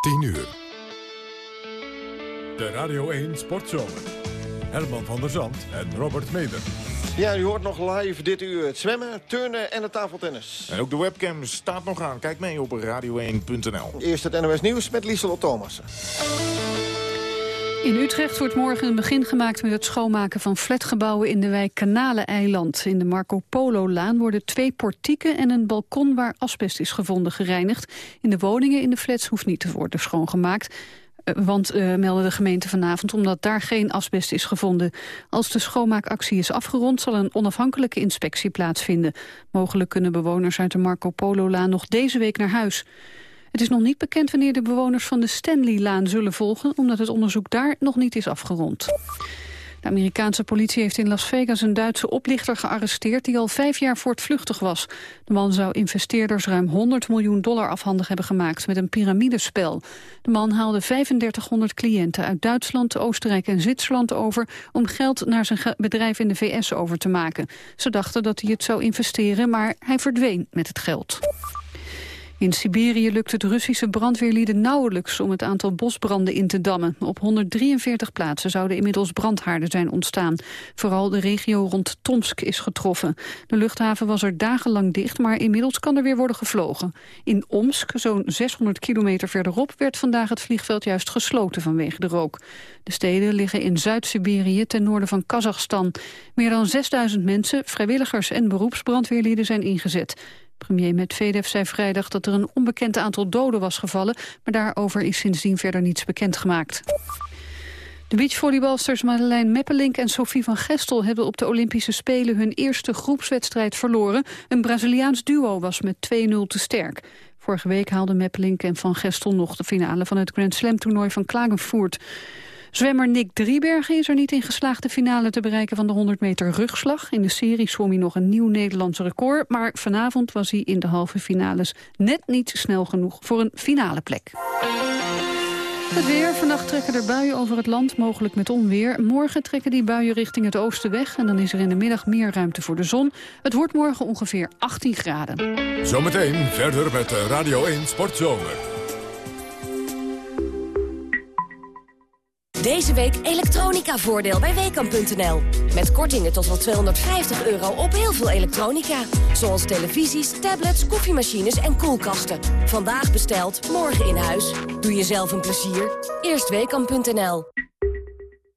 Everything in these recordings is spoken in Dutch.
10 uur. De Radio 1 Sportzomer. Herman van der Zand en Robert Meder. Ja, u hoort nog live dit uur het zwemmen, turnen en het tafeltennis. En ook de webcam staat nog aan. Kijk mee op radio1.nl. Eerst het NOS Nieuws met Lieselot Thomassen. In Utrecht wordt morgen een begin gemaakt met het schoonmaken van flatgebouwen in de wijk Kanaleneiland. In de Marco Polo-laan worden twee portieken en een balkon waar asbest is gevonden gereinigd. In de woningen in de flats hoeft niet te worden schoongemaakt. Eh, want, uh, meldde de gemeente vanavond, omdat daar geen asbest is gevonden. Als de schoonmaakactie is afgerond, zal een onafhankelijke inspectie plaatsvinden. Mogelijk kunnen bewoners uit de Marco Polo-laan nog deze week naar huis. Het is nog niet bekend wanneer de bewoners van de Stanley-laan zullen volgen... omdat het onderzoek daar nog niet is afgerond. De Amerikaanse politie heeft in Las Vegas een Duitse oplichter gearresteerd... die al vijf jaar voortvluchtig was. De man zou investeerders ruim 100 miljoen dollar afhandig hebben gemaakt... met een piramidespel. De man haalde 3500 cliënten uit Duitsland, Oostenrijk en Zwitserland over... om geld naar zijn bedrijf in de VS over te maken. Ze dachten dat hij het zou investeren, maar hij verdween met het geld. In Siberië lukt het Russische brandweerlieden nauwelijks om het aantal bosbranden in te dammen. Op 143 plaatsen zouden inmiddels brandhaarden zijn ontstaan. Vooral de regio rond Tomsk is getroffen. De luchthaven was er dagenlang dicht, maar inmiddels kan er weer worden gevlogen. In Omsk, zo'n 600 kilometer verderop, werd vandaag het vliegveld juist gesloten vanwege de rook. De steden liggen in Zuid-Siberië ten noorden van Kazachstan. Meer dan 6000 mensen, vrijwilligers en beroepsbrandweerlieden zijn ingezet. Premier Medvedev zei vrijdag dat er een onbekend aantal doden was gevallen... maar daarover is sindsdien verder niets bekendgemaakt. De beachvolleybalsters Madeleine Meppelink en Sophie van Gestel... hebben op de Olympische Spelen hun eerste groepswedstrijd verloren. Een Braziliaans duo was met 2-0 te sterk. Vorige week haalden Meppelink en Van Gestel nog de finale... van het Grand Slam-toernooi van Klagenvoort. Zwemmer Nick Driebergen is er niet in geslaagd de finale te bereiken van de 100 meter rugslag. In de serie zwom hij nog een nieuw Nederlands record, maar vanavond was hij in de halve finales net niet snel genoeg voor een finale plek. Het weer. Vannacht trekken er buien over het land, mogelijk met onweer. Morgen trekken die buien richting het oosten weg... en dan is er in de middag meer ruimte voor de zon. Het wordt morgen ongeveer 18 graden. Zometeen verder met Radio 1 Sportzomer. Deze week elektronica-voordeel bij Weekamp.nl. Met kortingen tot wel 250 euro op heel veel elektronica. Zoals televisies, tablets, koffiemachines en koelkasten. Vandaag besteld, morgen in huis. Doe jezelf een plezier. Eerst Weekamp.nl.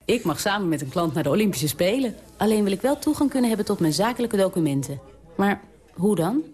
Ik mag samen met een klant naar de Olympische Spelen. Alleen wil ik wel toegang kunnen hebben tot mijn zakelijke documenten. Maar hoe dan?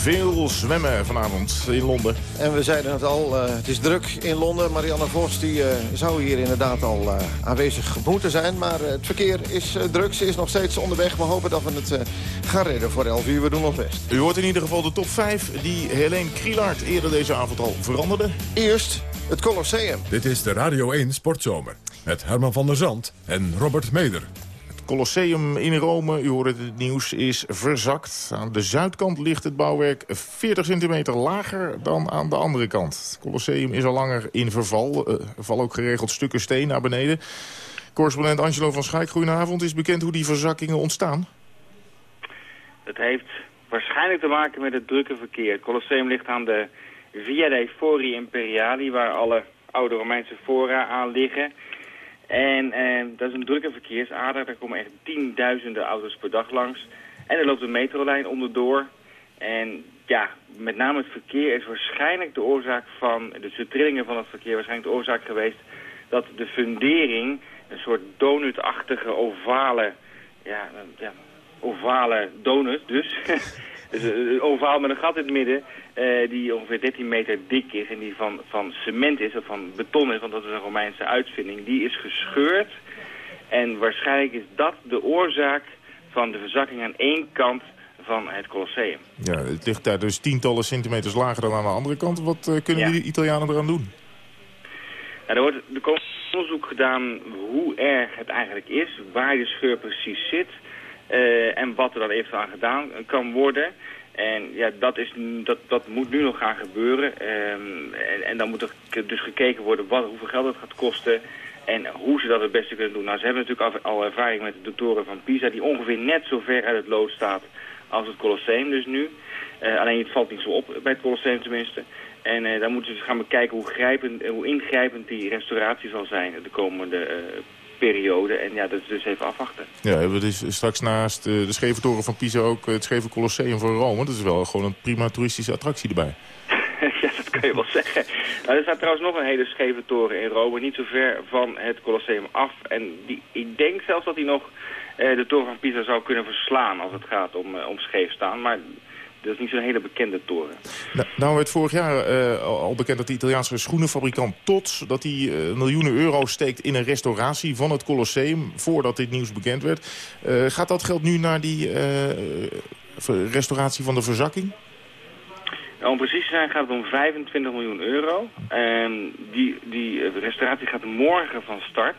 Veel zwemmen vanavond in Londen. En we zeiden het al, uh, het is druk in Londen. Marianne Vos die, uh, zou hier inderdaad al uh, aanwezig moeten zijn. Maar het verkeer is druk, ze is nog steeds onderweg. We hopen dat we het gaan redden voor 11 uur. We doen ons best. U hoort in ieder geval de top 5 die Helene Krielaert eerder deze avond al veranderde. Eerst het Colosseum. Dit is de Radio 1 Sportzomer. Met Herman van der Zand en Robert Meder. Colosseum in Rome, u hoort het, nieuws, is verzakt. Aan de zuidkant ligt het bouwwerk 40 centimeter lager dan aan de andere kant. Het Colosseum is al langer in verval. Er vallen ook geregeld stukken steen naar beneden. Correspondent Angelo van Schaik, goedenavond. Is bekend hoe die verzakkingen ontstaan? Het heeft waarschijnlijk te maken met het drukke verkeer. Het Colosseum ligt aan de Via dei Fori Imperiali... waar alle oude Romeinse fora aan liggen... En eh, dat is een drukke verkeersader. Daar komen echt tienduizenden auto's per dag langs. En er loopt een metrolijn onderdoor. En ja, met name het verkeer is waarschijnlijk de oorzaak van... dus de trillingen van het verkeer waarschijnlijk de oorzaak geweest... dat de fundering, een soort donutachtige ovale... ja, ja ovale donut dus... Dus een ovaal met een gat in het midden, uh, die ongeveer 13 meter dik is en die van, van cement is, of van beton is, want dat is een Romeinse uitvinding, die is gescheurd. En waarschijnlijk is dat de oorzaak van de verzakking aan één kant van het Colosseum. Ja, het ligt daar dus tientallen centimeters lager dan aan de andere kant. Wat uh, kunnen ja. die Italianen eraan doen? Nou, er wordt er komt onderzoek gedaan hoe erg het eigenlijk is, waar de scheur precies zit. En wat er dan eventueel aan gedaan kan worden. En ja, dat, is, dat, dat moet nu nog gaan gebeuren. Ehm, en, en, dan moet er dus gekeken worden wat, hoeveel geld het gaat kosten en hoe ze dat het beste kunnen doen. Nou, ze hebben natuurlijk al, ervaring met de doktoren van Pisa... die ongeveer net zo ver uit het lood staat als het Colosseum dus nu. Uh, alleen het valt niet zo op, bij het Colosseum tenminste. En uh, dan moeten ze gaan bekijken hoe, grijpend, hoe ingrijpend die restauratie zal zijn de komende periode. En ja, dat is dus even afwachten. Ja, we hebben dus straks naast de scheve toren van Pisa ook het scheve Colosseum van Rome. Dat is wel gewoon een prima toeristische attractie erbij. ja, dat kan je wel zeggen. Nou, er staat trouwens nog een hele scheve toren in Rome, niet zo ver van het Colosseum af. En die, ik denk zelfs dat hij nog uh, de toren van Pisa zou kunnen verslaan als het gaat om, om scheef staan. Maar dat is niet zo'n hele bekende toren. Nou, nou werd vorig jaar uh, al bekend dat de Italiaanse schoenenfabrikant Tots... dat hij uh, miljoenen euro steekt in een restauratie van het Colosseum... voordat dit nieuws bekend werd. Uh, gaat dat geld nu naar die restauratie van de verzakking? Nou, om precies te zijn gaat het om 25 miljoen euro. En die, die restauratie gaat morgen van start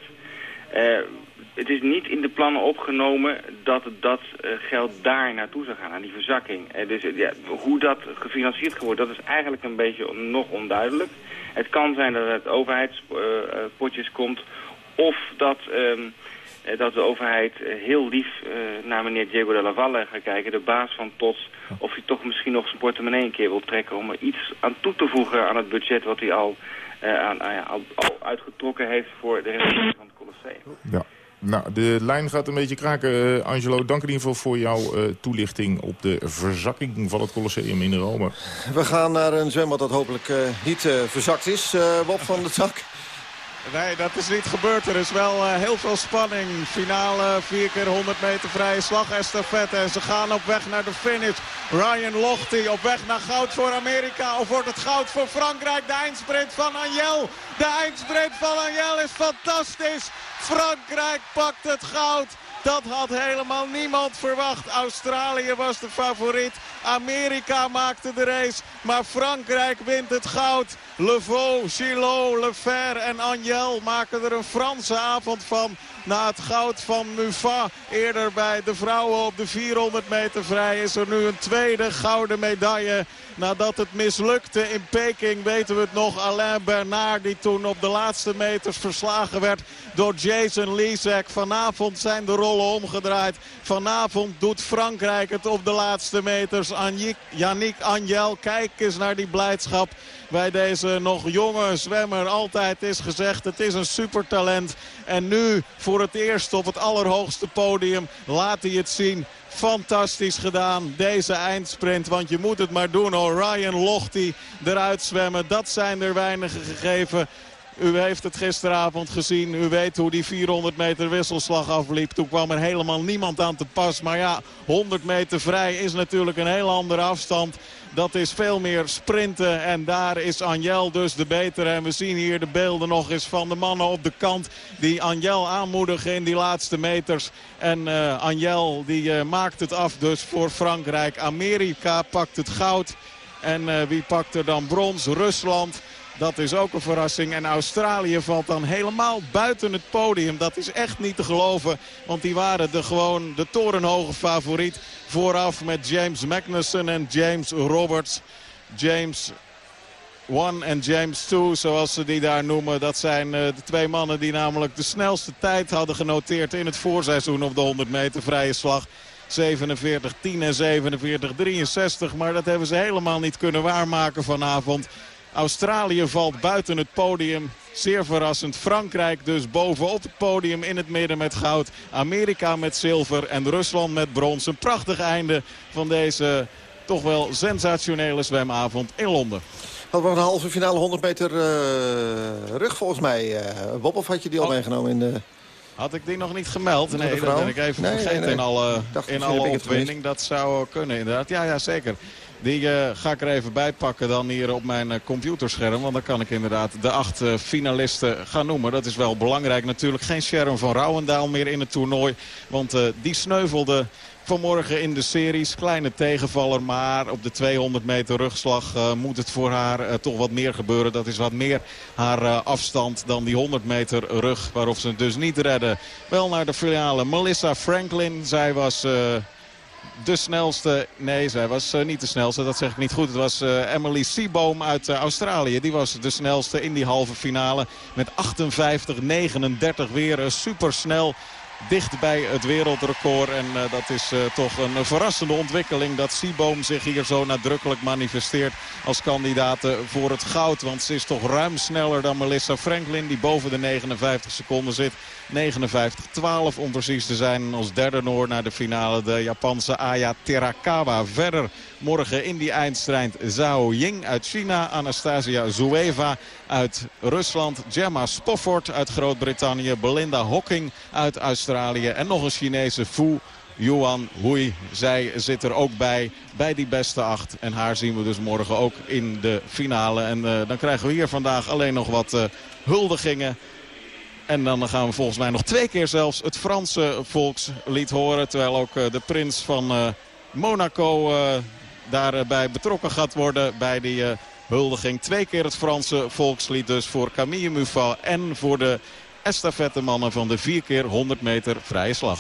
het is niet in de plannen opgenomen dat dat uh, geld daar naartoe zou gaan, aan die verzakking. Uh, dus ja, hoe dat gefinancierd worden, dat is eigenlijk een beetje nog onduidelijk. Het kan zijn dat het overheidspotjes komt of dat, um, dat de overheid heel lief naar meneer Diego de la Valle gaat kijken, de baas van TOTS, of hij toch misschien nog zijn portemonnee een keer wil trekken om er iets aan toe te voegen aan het budget wat hij al, aan, al, al uitgetrokken heeft voor de renovatie van het Colosseum. Ja. Nou, de lijn gaat een beetje kraken. Uh, Angelo, dank in ieder geval voor jouw uh, toelichting op de verzakking van het Colosseum in Rome. We gaan naar een zwembad dat hopelijk uh, niet verzakt is. Bob van de Zak. Nee, dat is niet gebeurd. Er is wel uh, heel veel spanning. Finale 4 keer 100 meter vrije slag estafette. En ze gaan op weg naar de finish. Ryan Lochte op weg naar goud voor Amerika. Of wordt het goud voor Frankrijk? De eindsprint van Angel. De eindsprint van Angel is fantastisch. Frankrijk pakt het goud. Dat had helemaal niemand verwacht. Australië was de favoriet. Amerika maakte de race. Maar Frankrijk wint het goud. Levaux, Gillot, Lefer en Angel maken er een Franse avond van. Na het goud van Mufa eerder bij de vrouwen op de 400 meter vrij is er nu een tweede gouden medaille. Nadat het mislukte in Peking weten we het nog. Alain Bernard die toen op de laatste meters verslagen werd door Jason Lisek. Vanavond zijn de rollen omgedraaid. Vanavond doet Frankrijk het op de laatste meters. Yannick Angel, kijk eens naar die blijdschap bij deze nog jonge zwemmer. Altijd is gezegd, het is een supertalent. En nu het eerst op het allerhoogste podium laat hij het zien. Fantastisch gedaan, deze eindsprint. Want je moet het maar doen. Ryan Lochte eruit zwemmen. Dat zijn er weinige gegeven. U heeft het gisteravond gezien. U weet hoe die 400 meter wisselslag afliep. Toen kwam er helemaal niemand aan te pas. Maar ja, 100 meter vrij is natuurlijk een heel andere afstand. Dat is veel meer sprinten. En daar is Anjel dus de betere. En we zien hier de beelden nog eens van de mannen op de kant. Die Anjel aanmoedigen in die laatste meters. En uh, Anjel die uh, maakt het af dus voor Frankrijk. Amerika pakt het goud. En uh, wie pakt er dan brons? Rusland. Dat is ook een verrassing. En Australië valt dan helemaal buiten het podium. Dat is echt niet te geloven. Want die waren de, gewoon de torenhoge favoriet. Vooraf met James Magnussen en James Roberts. James 1 en James 2, zoals ze die daar noemen. Dat zijn uh, de twee mannen die namelijk de snelste tijd hadden genoteerd in het voorseizoen op de 100 meter vrije slag. 47-10 en 47-63. Maar dat hebben ze helemaal niet kunnen waarmaken vanavond. Australië valt buiten het podium. Zeer verrassend. Frankrijk dus bovenop het podium in het midden met goud. Amerika met zilver en Rusland met brons. Een prachtig einde van deze toch wel sensationele zwemavond in Londen. Hadden we een halve finale 100 meter uh, rug volgens mij. Uh, Bob, of had je die al oh. meegenomen in de... Had ik die nog niet gemeld? Nee, dat ben ik even nee, vergeten nee, nee. in alle, in alle opwinding. Dat zou kunnen inderdaad. Ja, ja, zeker. Die uh, ga ik er even bij pakken dan hier op mijn uh, computerscherm. Want dan kan ik inderdaad de acht uh, finalisten gaan noemen. Dat is wel belangrijk natuurlijk. Geen Sharon van Rouwendaal meer in het toernooi. Want die sneuvelde vanmorgen in de series. Kleine tegenvaller, maar op de 200 meter rugslag moet het voor haar toch wat meer gebeuren. Dat is wat meer haar afstand dan die 100 meter rug waarop ze het dus niet redden. Wel naar de finale Melissa Franklin. Zij was de snelste. Nee, zij was uh, niet de snelste. Dat zeg ik niet goed. Het was uh, Emily Seaboom uit uh, Australië. Die was de snelste in die halve finale. Met 58-39 weer supersnel dicht bij het wereldrecord. En uh, dat is uh, toch een verrassende ontwikkeling dat Sieboom zich hier zo nadrukkelijk manifesteert als kandidaat voor het goud. Want ze is toch ruim sneller dan Melissa Franklin die boven de 59 seconden zit. 59-12 om precies te zijn. Als derde Noor naar de finale de Japanse Aya Terakawa. Verder morgen in die eindstrijd Zhao Ying uit China. Anastasia Zueva uit Rusland. Gemma Spofford uit Groot-Brittannië. Belinda Hocking uit Australië. En nog een Chinese Fu Yuan Hui. Zij zit er ook bij, bij die beste acht. En haar zien we dus morgen ook in de finale. En uh, dan krijgen we hier vandaag alleen nog wat uh, huldigingen. En dan gaan we volgens mij nog twee keer zelfs het Franse volkslied horen. Terwijl ook uh, de prins van Monaco daarbij betrokken gaat worden bij die huldiging. Twee keer het Franse volkslied dus voor Camille Muffat en voor de estafettemannen van de 4 keer 100 meter vrije slag.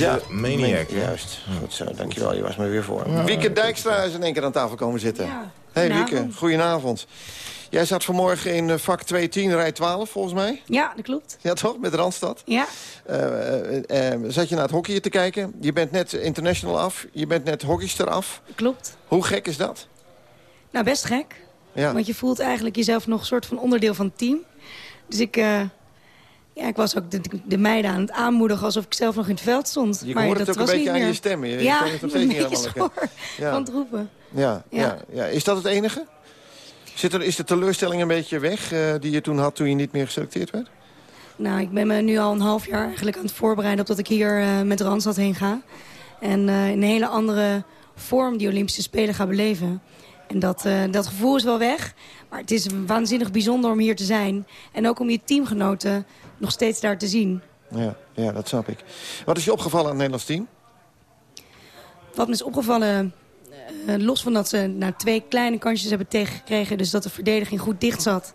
Louise Maniac. Juist. Goed zo, dankjewel. Je was me weer voor. Wieke Dijkstra is in één keer aan tafel komen zitten. Ja. Hey Wieke, Goedenavond. Jij zat vanmorgen in eh, vak 210, rij 12 volgens mij. Ja, dat klopt. Ja toch, met Randstad. Ja, Eh, eh, zat je naar het hockey te kijken. Je bent net international af. Je bent net hockeyster af. klopt. Hoe gek is dat? Nou, best gek. Ja. Want je voelt eigenlijk jezelf nog een soort van onderdeel van het team. Dus ik, eh, ja, ik was ook de, de meiden aan het aanmoedigen alsof ik zelf nog in het veld stond. Je maar hoort dat het ook een was beetje niet aan meer. je stem. Je, ja, het nog steeds niet een helemaal beetje Ja. van het roepen. Ja, ja. Ja. Ja, Is dat het enige? Zit er, is de teleurstelling een beetje weg eh, die je toen had toen je niet meer geselecteerd werd? Nou, ik ben me nu al een half jaar eigenlijk aan het voorbereiden... op dat ik hier eh, met Randstad heen ga. En in een hele andere vorm die Olympische Spelen ga beleven. En dat, eh, dat gevoel is wel weg. Maar het is waanzinnig bijzonder om hier te zijn. En ook om je teamgenoten nog steeds daar te zien. Ja, ja, dat snap ik. Wat is je opgevallen aan het Nederlands team? Wat me is opgevallen, eh, los van dat ze nou, twee kleine kansjes hebben tegengekregen... dus dat de verdediging goed dicht zat...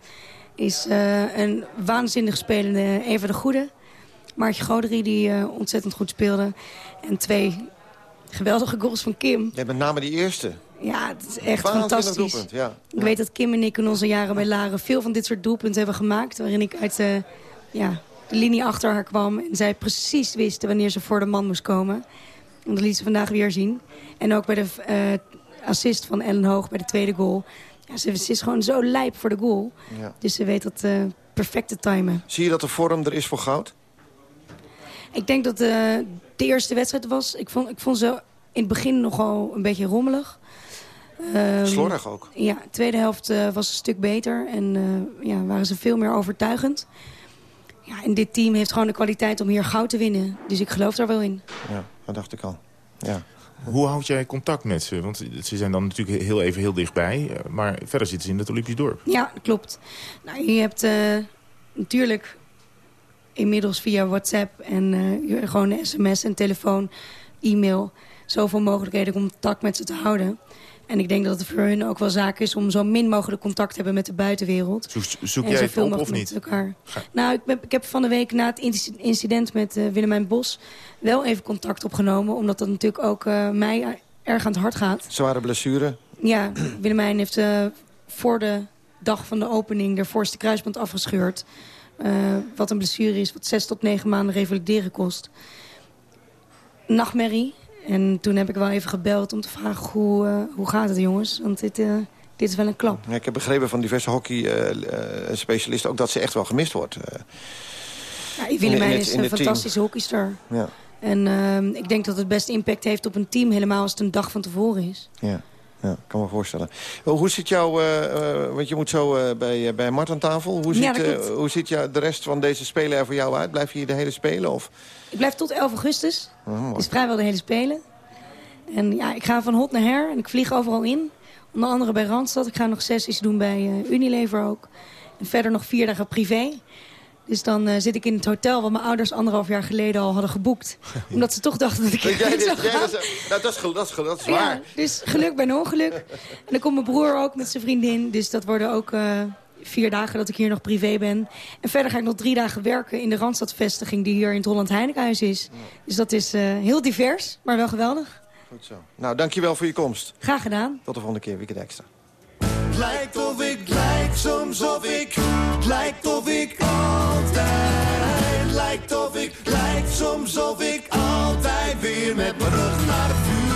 is eh, een waanzinnig spelende Eva de Goede. Maartje Goderie die ontzettend goed speelde. En twee geweldige goals van Kim. Ja, met name die eerste. Ja, het is echt fantastisch. ja. Ik weet dat Kim en ik in onze jaren bij Laren... veel van dit soort doelpunten hebben gemaakt... waarin ik uit de, ja, de linie achter haar kwam... en zij precies wist wanneer ze voor de man moest komen. En dat liet ze vandaag weer zien. En ook bij de eh, assist van Ellen Hoog bij de tweede goal. Ja, ze, ze is gewoon zo lijp voor de goal. Ja. Dus ze weet dat eh perfect te timen. Zie je dat de vorm er is voor goud? Ik denk dat eh, de eerste wedstrijd was... Ik vond, ik vond ze in het begin nogal een beetje rommelig. Slordig ook. Ja, de tweede helft eh, was een stuk beter. En eh, ja, waren ze veel meer overtuigend. Ja, en dit team heeft gewoon de kwaliteit om hier goud te winnen. Dus ik geloof daar wel in. Ja, dat dacht ik al. Ja. Hoe houd jij contact met ze? Want ze zijn dan natuurlijk heel even heel dichtbij. eh, Maar verder zitten ze in het Olympisch dorp. Ja, dat klopt. Nou, je hebt eh, natuurlijk inmiddels via WhatsApp en eh, gewoon sms en telefoon, e-mail... zoveel mogelijkheden om contact met ze te houden. En ik denk dat het voor hun ook wel zaak is om zo min mogelijk contact te hebben met de buitenwereld. Zoek, zoek jij zoveel op of mogelijk niet? met elkaar. Nou, ik, ben, ik heb van de week na het inci- incident met eh, Willemijn Bos wel even contact opgenomen. Omdat dat natuurlijk ook eh, mij erg aan het hart gaat. Zware blessure. Ja, Willemijn heeft eh, voor de dag van de opening de voorste kruisband afgescheurd. Wat een blessure is, wat zes tot negen maanden revalideren kost. Nachtmerrie. En toen heb ik wel even gebeld om te vragen hoe, eh, hoe gaat het jongens. Want dit, eh, dit is wel een klap. Ja, ik heb begrepen van diverse hockey-specialisten ook dat ze echt wel gemist wordt. eh. Ja, Willemijn is een fantastische hockeyster. ja, En ehm, ik denk dat het best impact heeft op een team... helemaal als het een dag van tevoren is. ja, ja, kan me voorstellen. Oh, Hoe zit jouw, eh, eh, want je moet zo eh, bij, eh, bij Mart aan tafel. Hoe ziet, eh, hoe ziet jou, de rest van deze spelen er voor jou uit? Blijf je hier de hele spelen? Of? Ik blijf tot 11 augustus. Oh. Dus vrijwel de hele Spelen. En ja, ik ga van hot naar her en ik vlieg overal in. Onder andere bij Randstad. Ik ga nog sessies doen bij eh, Unilever ook. En verder nog vier dagen privé. Dus dan eh, zit ik in het hotel wat mijn ouders anderhalf jaar geleden al hadden geboekt. Omdat ze toch dachten dat ik Jij, dit- zou gaan. dat, is, nou, dat, is, gel- dat, is, gel- dat is Ja, waar. dus geluk bij een ongeluk. En dan komt mijn broer ook met zijn vriendin. Dus dat worden ook eh, vier dagen dat ik hier nog privé ben. En verder ga ik nog drie dagen werken in de Randstadvestiging... die hier in het Holland Heinekenhuis is. Dus dat is eh, heel divers, maar wel geweldig. Goed zo. Nou, dankjewel voor je komst. Graag gedaan. Tot de volgende keer, Weekend Extra. Lijkt of ik, lijkt soms of ik, lijkt of ik altijd, lijkt of ik, lijkt soms of ik altijd weer met mijn rug naar het vuurwerk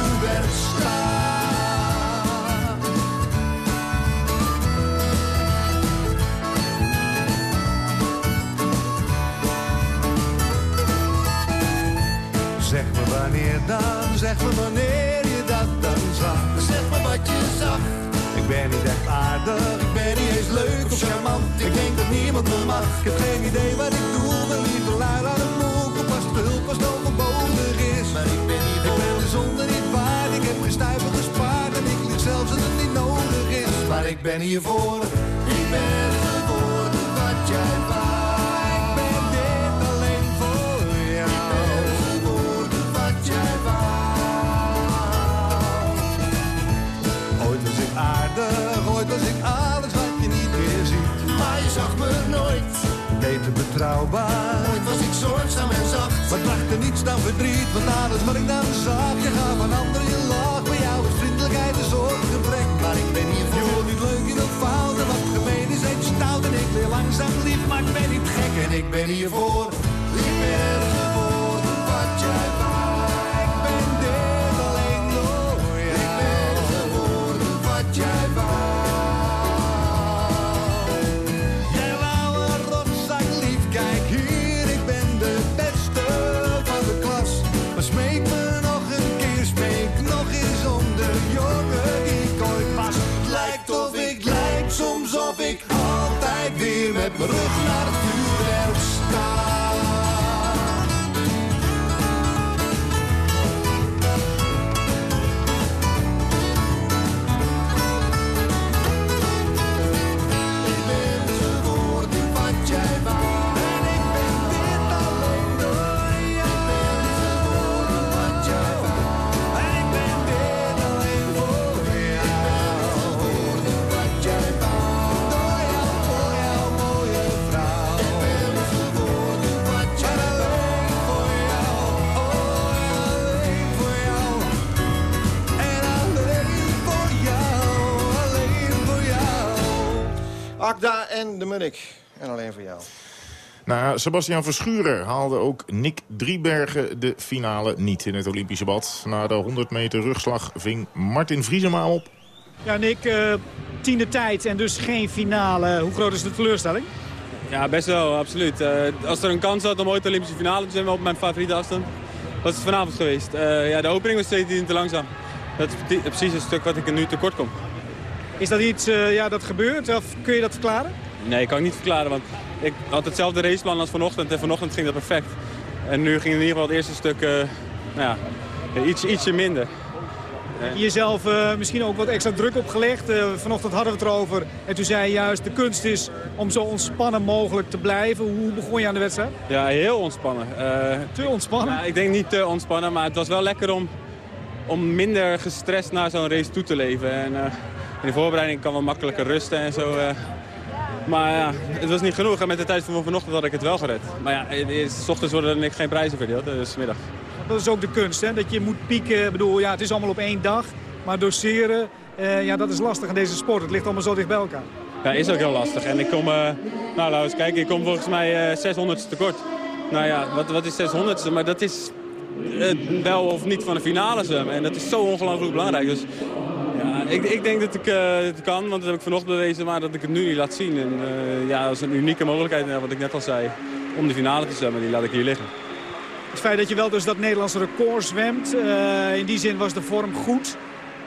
zeg me wanneer je dat dan zag. Zeg me wat je zag. Ik ben niet echt aardig, ik ben niet eens leuk of charmant. Ik denk dat niemand me mag. Ik heb geen idee wat ik doe, ben liever lui aan de moek. Op als de hulp als het overbodig is. Maar ik ben niet Ik ben de zonde niet waard, ik heb geen stuiver gespaard. En ik lieg zelfs als het niet nodig is. Maar ik ben hiervoor, betrouwbaar. Ooit was ik zorgzaam en zacht. Maar trachtte niets dan verdriet, want alles wat ik dan zag. Je gaat van anderen je lach, bij jou is vriendelijkheid een soort gebrek. Maar ik ben hier voor. Je wordt niet leuk, je wilt fouten, wat gemeen is heet stout. En ik leer langzaam lief, maar ik ben niet gek en ik ben hiervoor. Ik ben rug naar het en de Munnik. En alleen voor jou. Na Sebastian Verschuren haalde ook Nick Driebergen de finale niet in het Olympische bad. Na de 100 meter rugslag ving Martin Vriesema op. Ja, Nick, eh, tiende tijd en dus geen finale. Hoe groot is de teleurstelling? Ja, best wel, absoluut. Eh, als er een kans had om ooit de Olympische finale te zijn op mijn favoriete afstand, was het vanavond geweest. Eh, ja, de opening was steeds te langzaam. Dat is pre- precies het stuk wat ik er nu tekort kom. Is dat iets eh, ja, dat gebeurt of kun je dat verklaren? Nee, kan ik niet verklaren, want ik had hetzelfde raceplan als vanochtend en vanochtend ging dat perfect. En nu ging in ieder geval het eerste stuk eh, nou ja, iets, ietsje minder. Jezelf eh, misschien ook wat extra druk opgelegd. Eh, vanochtend hadden we het erover. En toen zei je juist, de kunst is om zo ontspannen mogelijk te blijven. Hoe begon je aan de wedstrijd? Ja, heel ontspannen. Te ontspannen? Ik denk niet te ontspannen, maar het was wel lekker om, om minder gestrest naar zo'n race toe te leven. En, in de voorbereiding kan wel makkelijker rusten en zo. Eh. maar ja, het was niet genoeg. En met de tijd van vanochtend had ik het wel gered. Maar ja, is- s ochtends worden er geen prijzen verdeeld, dus middag. Dat is ook de kunst, hè? dat je moet pieken. Ik bedoel, ja, het is allemaal op één dag. Maar doseren, eh, ja, dat is lastig in deze sport. Het ligt allemaal zo dicht bij elkaar. Ja, is ook heel lastig. En ik kom, eh, nou laten we eens kijken, ik kom volgens mij eh 600 tekort. Nou ja, wat, wat is 600ste? Maar dat is eh, wel of niet van de finale. En dat is zo ongelooflijk belangrijk. Dus ja, ik, ik denk dat ik eh, het kan, want dat heb ik vanochtend bewezen, maar dat ik het nu niet laat zien. En eh, ja, dat is een unieke mogelijkheid, wat ik net al zei, om de finale te zwemmen. Die laat ik hier liggen. Het feit dat je wel dus dat Nederlandse record zwemt. eh, in die zin was de vorm goed.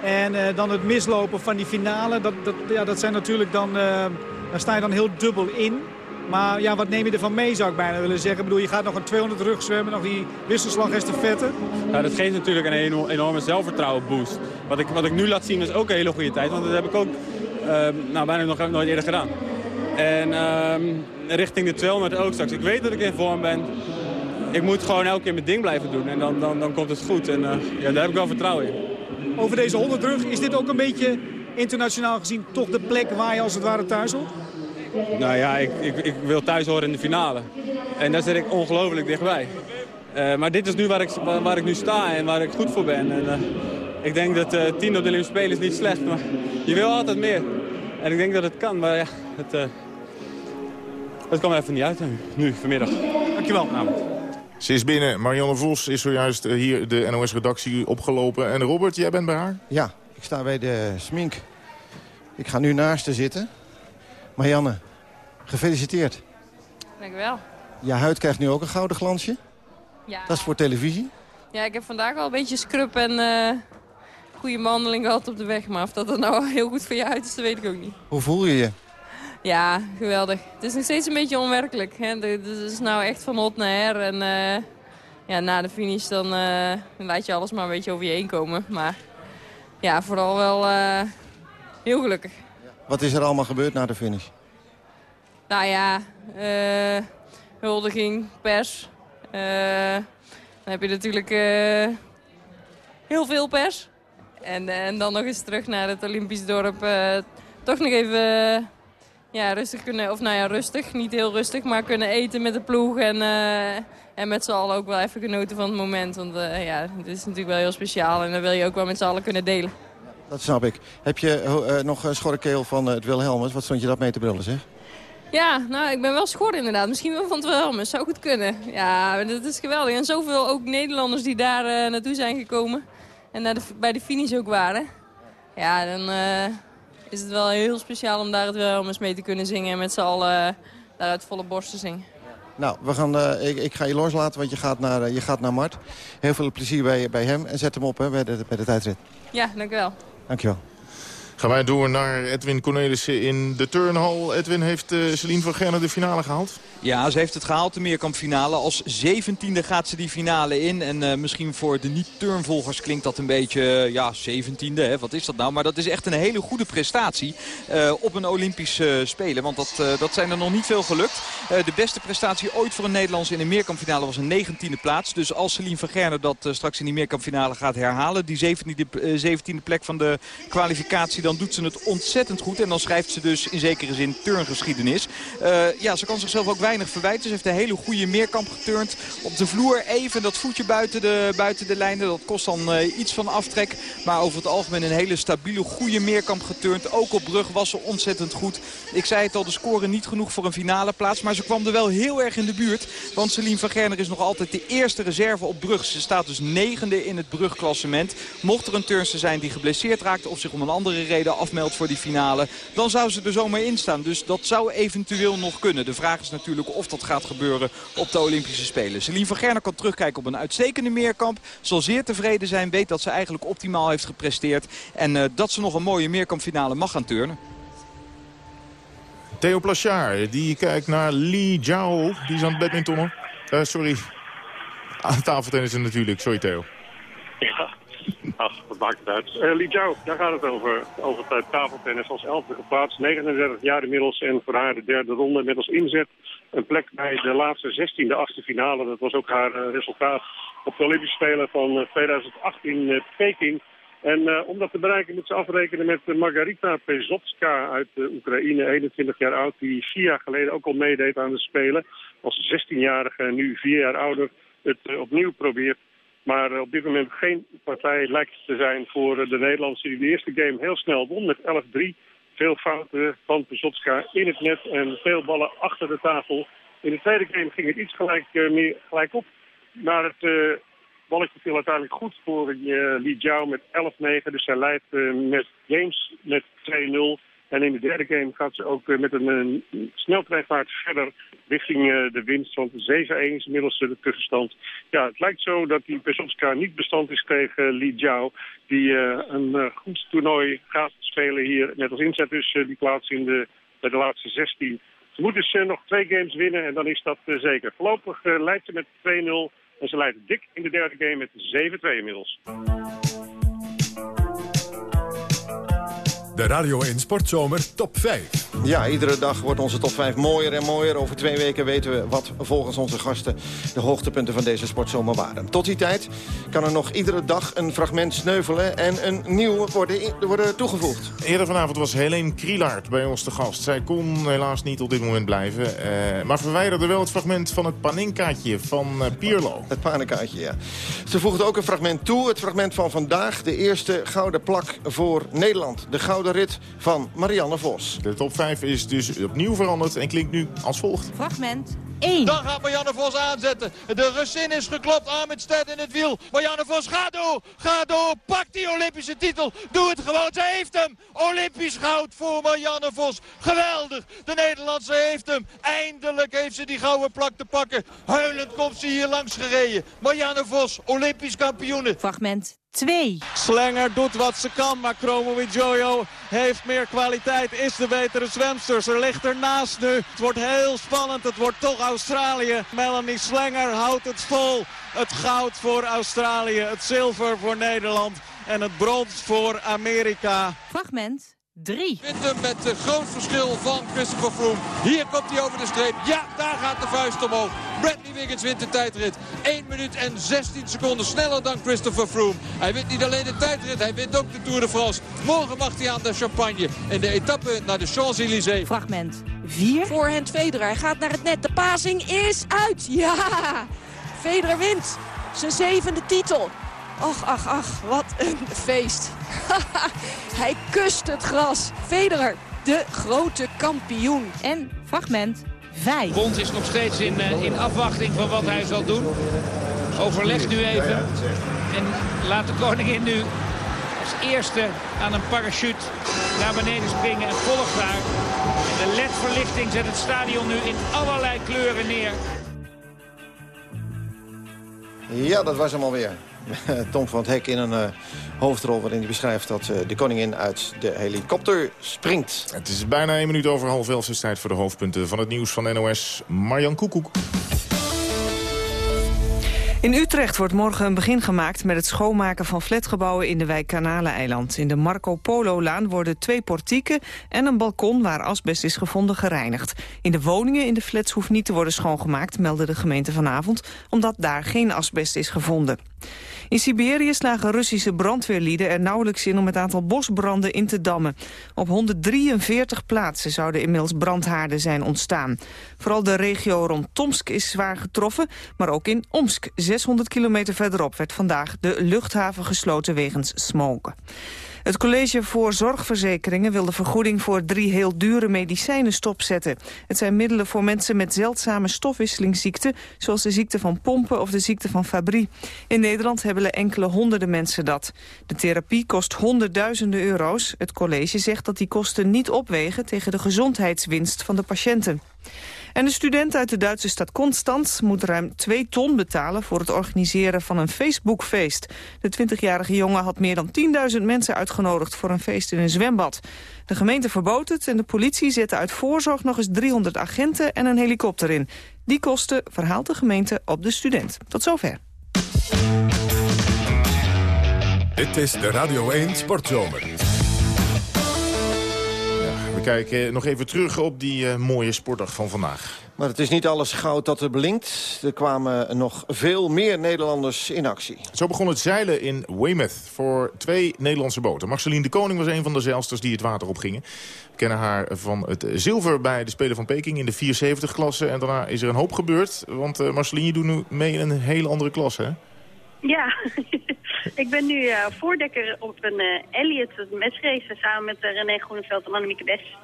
En dan het mislopen van die finale. Dat, dat, ja, dat zijn natuurlijk dan, daar sta je dan heel dubbel in. Maar ja, wat neem je ervan mee zou ik bijna willen zeggen. Ik bedoel, je gaat nog een 200 rug zwemmen. Nog die wisselslag estafette. Ja, dat geeft natuurlijk een eno- enorme zelfvertrouwen boost. Wat ik, wat ik nu laat zien is ook een hele goede tijd. Want dat heb ik ook eh, nou, bijna nog nooit eerder gedaan. En ehm, richting de 200 ook straks. Ik weet dat ik in vorm ben. Ik moet gewoon elke keer mijn ding blijven doen. En dan, dan, dan komt het goed. En eh, ja, daar heb ik wel vertrouwen in. Over deze 100 rug, is dit ook een beetje internationaal gezien toch de plek waar je als het ware thuis hoort? Nou ja, ik, ik, ik wil thuis horen in de finale. En daar zit ik ongelooflijk dichtbij. Eh, maar dit is nu waar ik, waar, waar ik nu sta en waar ik goed voor ben. En, eh, ik denk dat eh 10 op de Olympische Spelen is niet slecht, maar je wil altijd meer. En ik denk dat het kan, maar ja, het, eh het kwam even niet uit nu, vanmiddag. Dankjewel. Nou, Ze is binnen. Marianne Vos is zojuist hier de NOS-redactie opgelopen. En Robert, jij bent bij haar? Ja, ik sta bij de smink. Ik ga nu naast haar zitten. Marianne, gefeliciteerd. Dankjewel. Je huid krijgt nu ook een gouden glansje. Ja. Dat is voor televisie. ja, ik heb vandaag al een beetje scrub en eh goede behandeling gehad op de weg. Maar of dat er nou heel goed voor je uit is, dat weet ik ook niet. Hoe voel je je? Ja, geweldig. Het is nog steeds een beetje onwerkelijk. Hè? Het is nou echt van hot naar her. En eh, ja, na de finish dan, eh, laat je alles maar een beetje over je heen komen. Maar ja, vooral wel heel gelukkig. Wat is er allemaal gebeurd na de finish? Nou ja, eh, huldiging, pers. Eh, dan heb je natuurlijk eh, heel veel pers. En, en dan nog eens terug naar het Olympisch dorp. toch nog even ja, rustig kunnen, of nou ja, rustig, niet heel rustig, maar kunnen eten met de ploeg. En, en met z'n allen ook wel even genoten van het moment. Want ja, dit is natuurlijk wel heel speciaal en dan wil je ook wel met z'n allen kunnen delen. Dat snap ik. Heb je nog een schorre keel van het Wilhelmus? Wat stond je dat mee te brullen, zeg? Ja, nou, ik ben wel schor inderdaad. Misschien wel van het Wilhelmus. Zou goed kunnen. Ja, dat is geweldig. En zoveel ook Nederlanders die daar naartoe zijn gekomen. En naar de, bij de finish ook waren. Ja, dan is het wel heel speciaal om daar het wel eens mee te kunnen zingen. En met z'n allen daar uit volle borst te zingen. Nou, we gaan, uh, ik, ik, ga je loslaten, want je gaat naar, uh, je gaat naar Mart. Heel veel plezier bij, bij hem en zet hem op hè, bij, de, bij de tijdrit. Ja, dankjewel. Dankjewel. Gaan wij door naar Edwin Cornelissen in de turnhal. Edwin, heeft uh, Celine van Gerne de finale gehaald? Ja, ze heeft het gehaald, de meerkampfinale. Als zeventiende gaat ze die finale in. En uh, misschien voor de niet-turnvolgers klinkt dat een beetje, uh, ja, zeventiende. Wat is dat nou? Maar dat is echt een hele goede prestatie op een Olympisch Spelen. Want dat, dat zijn er nog niet veel gelukt. de beste prestatie ooit voor een Nederlands in een meerkampfinale was een negentiende plaats. Dus als Celine van Gerne dat straks in die meerkampfinale gaat herhalen... die zeventiende plek van de kwalificatie dan doet ze het ontzettend goed. En dan schrijft ze dus in zekere zin turngeschiedenis. Uh, ja, ze kan zichzelf ook weinig verwijten. Ze heeft een hele goede meerkamp geturnd. Op de vloer even dat voetje buiten de, buiten de lijnen. Dat kost dan uh, iets van aftrek. Maar over het algemeen een hele stabiele, goede meerkamp geturnd. Ook op brug was ze ontzettend goed. Ik zei het al, de score niet genoeg voor een finale plaats. Maar ze kwam er wel heel erg in de buurt. Want Celine van Gerner is nog altijd de eerste reserve op brug. Ze staat dus negende in het brugklassement. Mocht er een turnster zijn die geblesseerd raakt of zich om een andere reden afmeldt voor die finale... dan zou ze er zomaar in staan. Dus dat zou eventueel nog kunnen. De vraag is natuurlijk of dat gaat gebeuren op de Olympische Spelen. Celine van Gerner kan terugkijken op een uitstekende meerkamp. Zal zeer tevreden zijn. Weet dat ze eigenlijk optimaal heeft gepresteerd. En uh, dat ze nog een mooie meerkampfinale mag gaan turnen. Theo Plachard, die kijkt naar Li Jiao. Die is aan het badmintonnen. Uh, sorry. Aan tafeltennissen natuurlijk. Sorry Theo. Ja, Ach, wat maakt het uit. Uh, Li daar gaat het over. Over het uh, tafeltennis als elfde geplaatst. 39 jaar inmiddels en voor haar de derde ronde met als inzet een plek bij de laatste 16e achtste finale. Dat was ook haar uh, resultaat op de Olympische Spelen van 2018 in Peking. En om dat te bereiken moet ze afrekenen met Margarita Pezotska uit Oekraïne, 21 jaar oud. Die vier jaar geleden ook al meedeed aan de Spelen. Als 16-jarige, nu vier jaar ouder, het opnieuw probeert. Maar op dit moment geen partij lijkt te zijn voor de Nederlanders die de eerste game heel snel won met 11-3. Veel fouten van Pezotska in het net en veel ballen achter de tafel. In de tweede game ging het iets gelijk, uh, meer gelijk op. Maar het uh, balletje viel uiteindelijk goed voor uh, Li Jiao met 11-9. Dus zij leidt met games met 2-0. En in de derde game gaat ze ook met een, een sneltreinvaart verder richting uh, de winst. Want 7-1 is inmiddels de tussenstand. Ja, het lijkt zo dat die Pesotska niet bestand is tegen Li Jiao. Die uh, een goed toernooi gaat spelen hier. Net als inzet dus die plaats in de, bij de laatste 16. Ze moet dus nog twee games winnen en dan is dat zeker. Voorlopig leidt ze met 2-0. En ze leidt dik in de derde game met 7-2 inmiddels. De Radio 1 Sportzomer Top 5. Ja, iedere dag wordt onze top 5 mooier en mooier. Over twee weken weten we wat volgens onze gasten de hoogtepunten van deze sportzomer waren. Tot die tijd kan er nog iedere dag een fragment sneuvelen en een nieuw worden, worden toegevoegd. Eerder vanavond was Helene Krielaert bij ons te gast. Zij kon helaas niet op dit moment blijven, uh, maar verwijderde wel het fragment van het paninkaatje van uh, Pierlo. Het paninkaatje, ja. Ze voegde ook een fragment toe, het fragment van vandaag. De eerste gouden plak voor Nederland. De gouden rit van Marianne Vos. De top 5 is dus opnieuw veranderd en klinkt nu als volgt. Fragment 1. Dan gaat Marianne Vos aanzetten. De Russin is geklopt. Stedt in het wiel. Marianne Vos, ga door. Ga door. Pak die Olympische titel. Doe het gewoon. Ze heeft hem. Olympisch goud voor Marianne Vos. Geweldig. De Nederlandse heeft hem. Eindelijk heeft ze die gouden plak te pakken. Huilend komt ze hier langs gereden. Marianne Vos, Olympisch kampioene. Fragment 2. Slenger doet wat ze kan, maar Chromo Jojo heeft meer kwaliteit, is de betere zwemster. Ze ligt ernaast nu. Het wordt heel spannend, het wordt toch Australië. Melanie Slenger houdt het vol. Het goud voor Australië, het zilver voor Nederland en het brons voor Amerika. Fragment 3. Wint hem met een groot verschil van Christopher Froome. Hier komt hij over de streep. Ja, daar gaat de vuist omhoog. Bradley Wiggins wint de tijdrit. 1 minuut en 16 seconden sneller dan Christopher Froome. Hij wint niet alleen de tijdrit, hij wint ook de Tour de France. Morgen mag hij aan de champagne in de etappe naar de Champs-Élysées. Fragment 4. Voorhand Federer. Hij gaat naar het net. De pasing is uit. Ja! Federer wint. Zijn zevende titel. Ach, ach, ach. Wat een feest. Hij kust het gras. Federer, de grote kampioen. En fragment 5. Bond is nog steeds in, uh, in afwachting van wat hij zal doen. Overleg nu even. En laat de koningin nu als eerste aan een parachute naar beneden springen en volgt daar. De ledverlichting zet het stadion nu in allerlei kleuren neer. Ja, dat was hem alweer. Tom van het Hek in een uh, hoofdrol waarin hij beschrijft dat uh, de koningin uit de helikopter springt. Het is bijna een minuut over half elf. Het is tijd voor de hoofdpunten van het nieuws van NOS. Marjan Koekoek. In Utrecht wordt morgen een begin gemaakt met het schoonmaken van flatgebouwen in de wijk Kanaleneiland. In de Marco Polo-laan worden twee portieken en een balkon waar asbest is gevonden gereinigd. In de woningen in de flats hoeft niet te worden schoongemaakt, meldde de gemeente vanavond, omdat daar geen asbest is gevonden. In Siberië slagen Russische brandweerlieden er nauwelijks in om het aantal bosbranden in te dammen. Op 143 plaatsen zouden inmiddels brandhaarden zijn ontstaan. Vooral de regio rond Tomsk is zwaar getroffen, maar ook in Omsk, 600 kilometer verderop, werd vandaag de luchthaven gesloten wegens smoke. Het College voor Zorgverzekeringen wil de vergoeding voor drie heel dure medicijnen stopzetten. Het zijn middelen voor mensen met zeldzame stofwisselingsziekten, zoals de ziekte van pompen of de ziekte van Fabry. In Nederland hebben enkele honderden mensen dat. De therapie kost honderdduizenden euro's. Het college zegt dat die kosten niet opwegen tegen de gezondheidswinst van de patiënten. En de student uit de Duitse stad Constanz moet ruim 2 ton betalen voor het organiseren van een Facebookfeest. De 20-jarige jongen had meer dan 10.000 mensen uitgenodigd voor een feest in een zwembad. De gemeente verbood het en de politie zette uit voorzorg nog eens 300 agenten en een helikopter in. Die kosten verhaalt de gemeente op de student. Tot zover. Dit is de Radio 1 Sportzomer. We kijken nog even terug op die uh, mooie sportdag van vandaag. Maar het is niet alles goud dat er blinkt. Er kwamen nog veel meer Nederlanders in actie. Zo begon het zeilen in Weymouth voor twee Nederlandse boten. Marceline de Koning was een van de zeilsters die het water opgingen. We kennen haar van het zilver bij de Spelen van Peking in de 470-klasse. En daarna is er een hoop gebeurd. Want uh, Marceline, je doet nu mee in een hele andere klasse, hè? Ja, ik ben nu uh, voordekker op een uh, Elliot matchrace samen met uh, René Groeneveld en Annemieke Bes.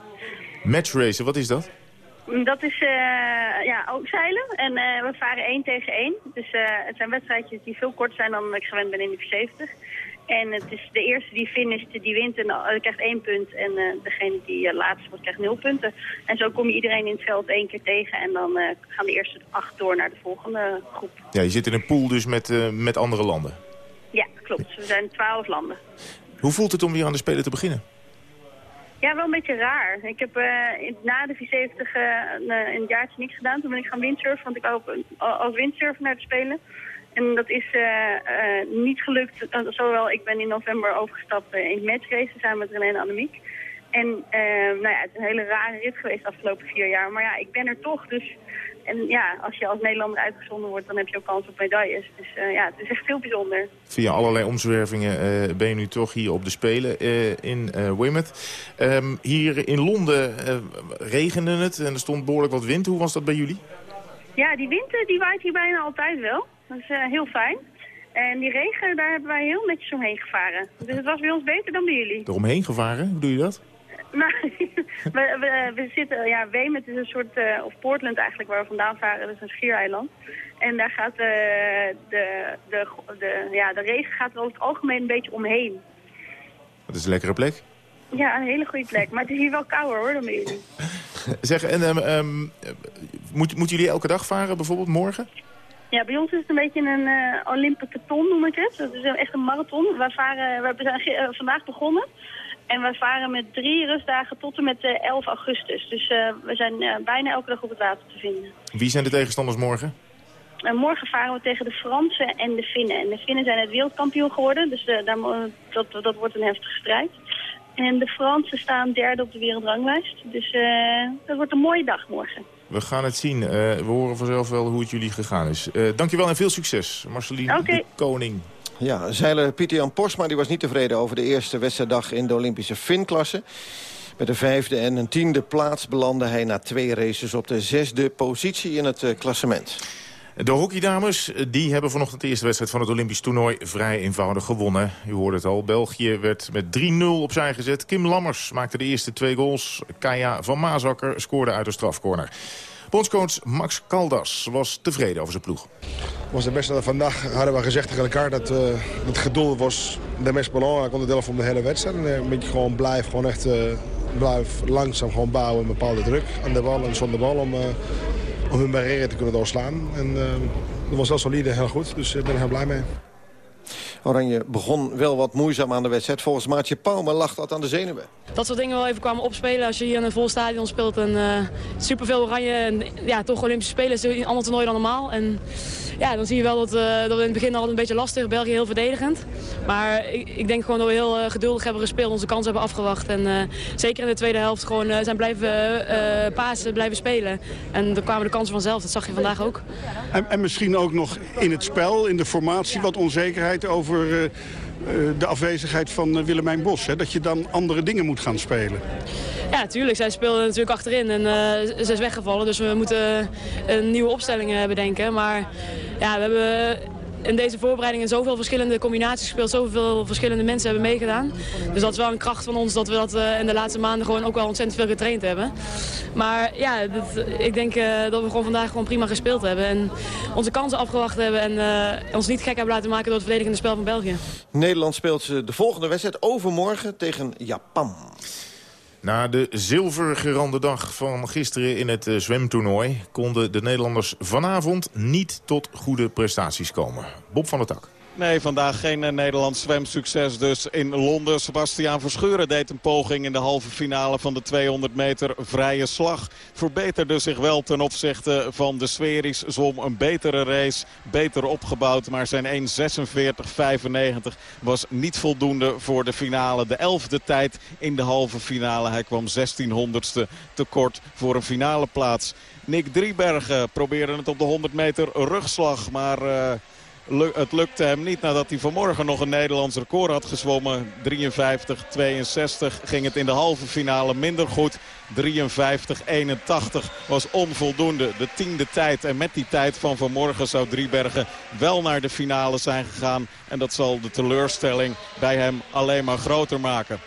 Matchracen, wat is dat? Dat is ja, ook zeilen en we varen één tegen één. Dus het zijn wedstrijdjes die veel korter zijn dan ik gewend ben in de 70. En het is de eerste die finisht, die wint en uh, krijgt één punt. En uh, degene die uh, laatste wordt, krijgt nul punten. En zo kom je iedereen in het veld één keer tegen. En dan gaan de eerste acht door naar de volgende groep. Ja, je zit in een pool dus met, met andere landen. Ja, klopt. We zijn twaalf landen. Hoe voelt het om weer aan de Spelen te beginnen? Ja, wel een beetje raar. Ik heb na de V70 een, een jaartje niks gedaan. Toen ben ik gaan windsurfen, want ik wou als windsurfer naar de Spelen. En dat is uh, uh, niet gelukt. Zowel ik ben in november overgestapt in het matchrace samen met René en Annemiek. En nou ja, het is een hele rare rit geweest de afgelopen vier jaar. Maar ja, ik ben er toch. Dus en ja, als je als Nederlander uitgezonden wordt, dan heb je ook kans op medailles. Dus ja, het is echt heel bijzonder. Via allerlei omzwervingen ben je nu toch hier op de Spelen in Weymouth. Um, hier in Londen regende het en er stond behoorlijk wat wind. Hoe was dat bij jullie? Ja, die wind die waait hier bijna altijd wel. Dat is uh, heel fijn. En die regen, daar hebben wij heel netjes omheen gevaren. Dus het was bij ons beter dan bij jullie. Eromheen gevaren? Hoe doe je dat? Nou, we, we, we, zitten, ja, Weymouth is een soort, uh, of Portland eigenlijk, waar we vandaan varen. Dat is een schiereiland. En daar gaat uh, de, de, de, ja, de regen gaat er over het algemeen een beetje omheen. Dat is een lekkere plek. Ja, een hele goede plek. Maar het is hier wel kouder hoor dan bij jullie. zeg, en um, um, moet, moeten jullie elke dag varen, bijvoorbeeld morgen? Ja, bij ons is het een beetje een uh, Olympische ton, noem ik het. Dat is echt een marathon. We, varen, we zijn uh, vandaag begonnen. En we varen met drie rustdagen tot en met uh, 11 augustus. Dus we zijn bijna elke dag op het water te vinden. Wie zijn de tegenstanders morgen? morgen varen we tegen de Fransen en de Finnen. En de Finnen zijn het wereldkampioen geworden, dus daar, dat, dat wordt een heftige strijd. En de Fransen staan derde op de wereldranglijst. Dus dat wordt een mooie dag morgen. We gaan het zien. Uh, we horen vanzelf wel hoe het jullie gegaan is. Uh, dankjewel en veel succes, Marceline okay. de Koning. Ja, zeiler Pieter-Jan Postma die was niet tevreden over de eerste wedstrijddag in de Olympische finklasse. Met een vijfde en een tiende plaats belandde hij na twee races op de zesde positie in het uh, klassement. De hockeydames die hebben vanochtend de eerste wedstrijd van het Olympisch toernooi vrij eenvoudig gewonnen. U hoorde het al, België werd met 3-0 opzij gezet. Kim Lammers maakte de eerste twee goals. Kaya van Maasakker scoorde uit de strafcorner. Bondscoach Max Caldas was tevreden over zijn ploeg. was de beste vandaag hadden we gezegd tegen elkaar dat uh, het geduld was de meest belangrijk onderdeel van de hele wedstrijd. En, uh, een beetje gewoon blijf, gewoon echt uh, langzaam gewoon bouwen een bepaalde druk aan de bal en zonder bal om, om hun barrière te kunnen doorslaan. En dat was wel solide, heel goed, dus ik ben er heel blij mee. Oranje begon wel wat moeizaam aan de wedstrijd. Volgens Maatje Pauwme lag dat aan de zenuwen. Dat soort dingen wel even kwamen opspelen. Als je hier in een vol stadion speelt en uh, superveel oranje. En ja, toch Olympische Spelen is een ander toernooi dan normaal. En ja, dan zie je wel dat, uh, dat we in het begin al een beetje lastig. België heel verdedigend. Maar ik, ik denk gewoon dat we heel uh, geduldig hebben gespeeld. Onze kans hebben afgewacht. En uh, zeker in de tweede helft gewoon zijn blijven pasen, blijven spelen. En dan kwamen de kansen vanzelf. Dat zag je vandaag ook. En, en misschien ook nog in het spel, in de formatie, wat onzekerheid over de afwezigheid van Willemijn Bos. Hè? Dat je dan andere dingen moet gaan spelen. Ja, natuurlijk. Zij speelde natuurlijk achterin en uh, ze is weggevallen. Dus we moeten een nieuwe opstelling bedenken. Maar ja, we hebben in deze voorbereidingen zoveel verschillende combinaties gespeeld. Zoveel verschillende mensen hebben meegedaan. Dus dat is wel een kracht van ons dat we dat uh, in de laatste maanden gewoon ook wel ontzettend veel getraind hebben. Maar ja, ik denk uh, dat we gewoon vandaag gewoon prima gespeeld hebben. En onze kansen afgewacht hebben en uh, ons niet gek hebben laten maken door het verdedigende spel van België. Nederland speelt de volgende wedstrijd overmorgen tegen Japan. Na de zilvergerande dag van gisteren in het uh, zwemtoernooi... konden de Nederlanders vanavond niet tot goede prestaties komen. Bob van der Tak. Nee, vandaag geen uh, Nederlands zwemsucces dus in Londen. Sebastiaan Verschuren deed een poging in de halve finale van de 200 meter vrije slag. Verbeterde zich wel ten opzichte van de Sweris. Zwom een betere race, beter opgebouwd. Maar zijn 1.46.95 was niet voldoende voor de finale. De elfde tijd in de halve finale. Hij kwam 1600ste tekort voor een finale plaats. Nick Driebergen probeerde het op de 100 meter rugslag, maar... Uh, het lukte hem niet nadat hij vanmorgen nog een Nederlands record had gezwommen. 53-62 ging het in de halve finale minder goed. 53-81 was onvoldoende. De tiende tijd. En met die tijd van vanmorgen zou Driebergen wel naar de finale zijn gegaan. En dat zal de teleurstelling bij hem alleen maar groter maken.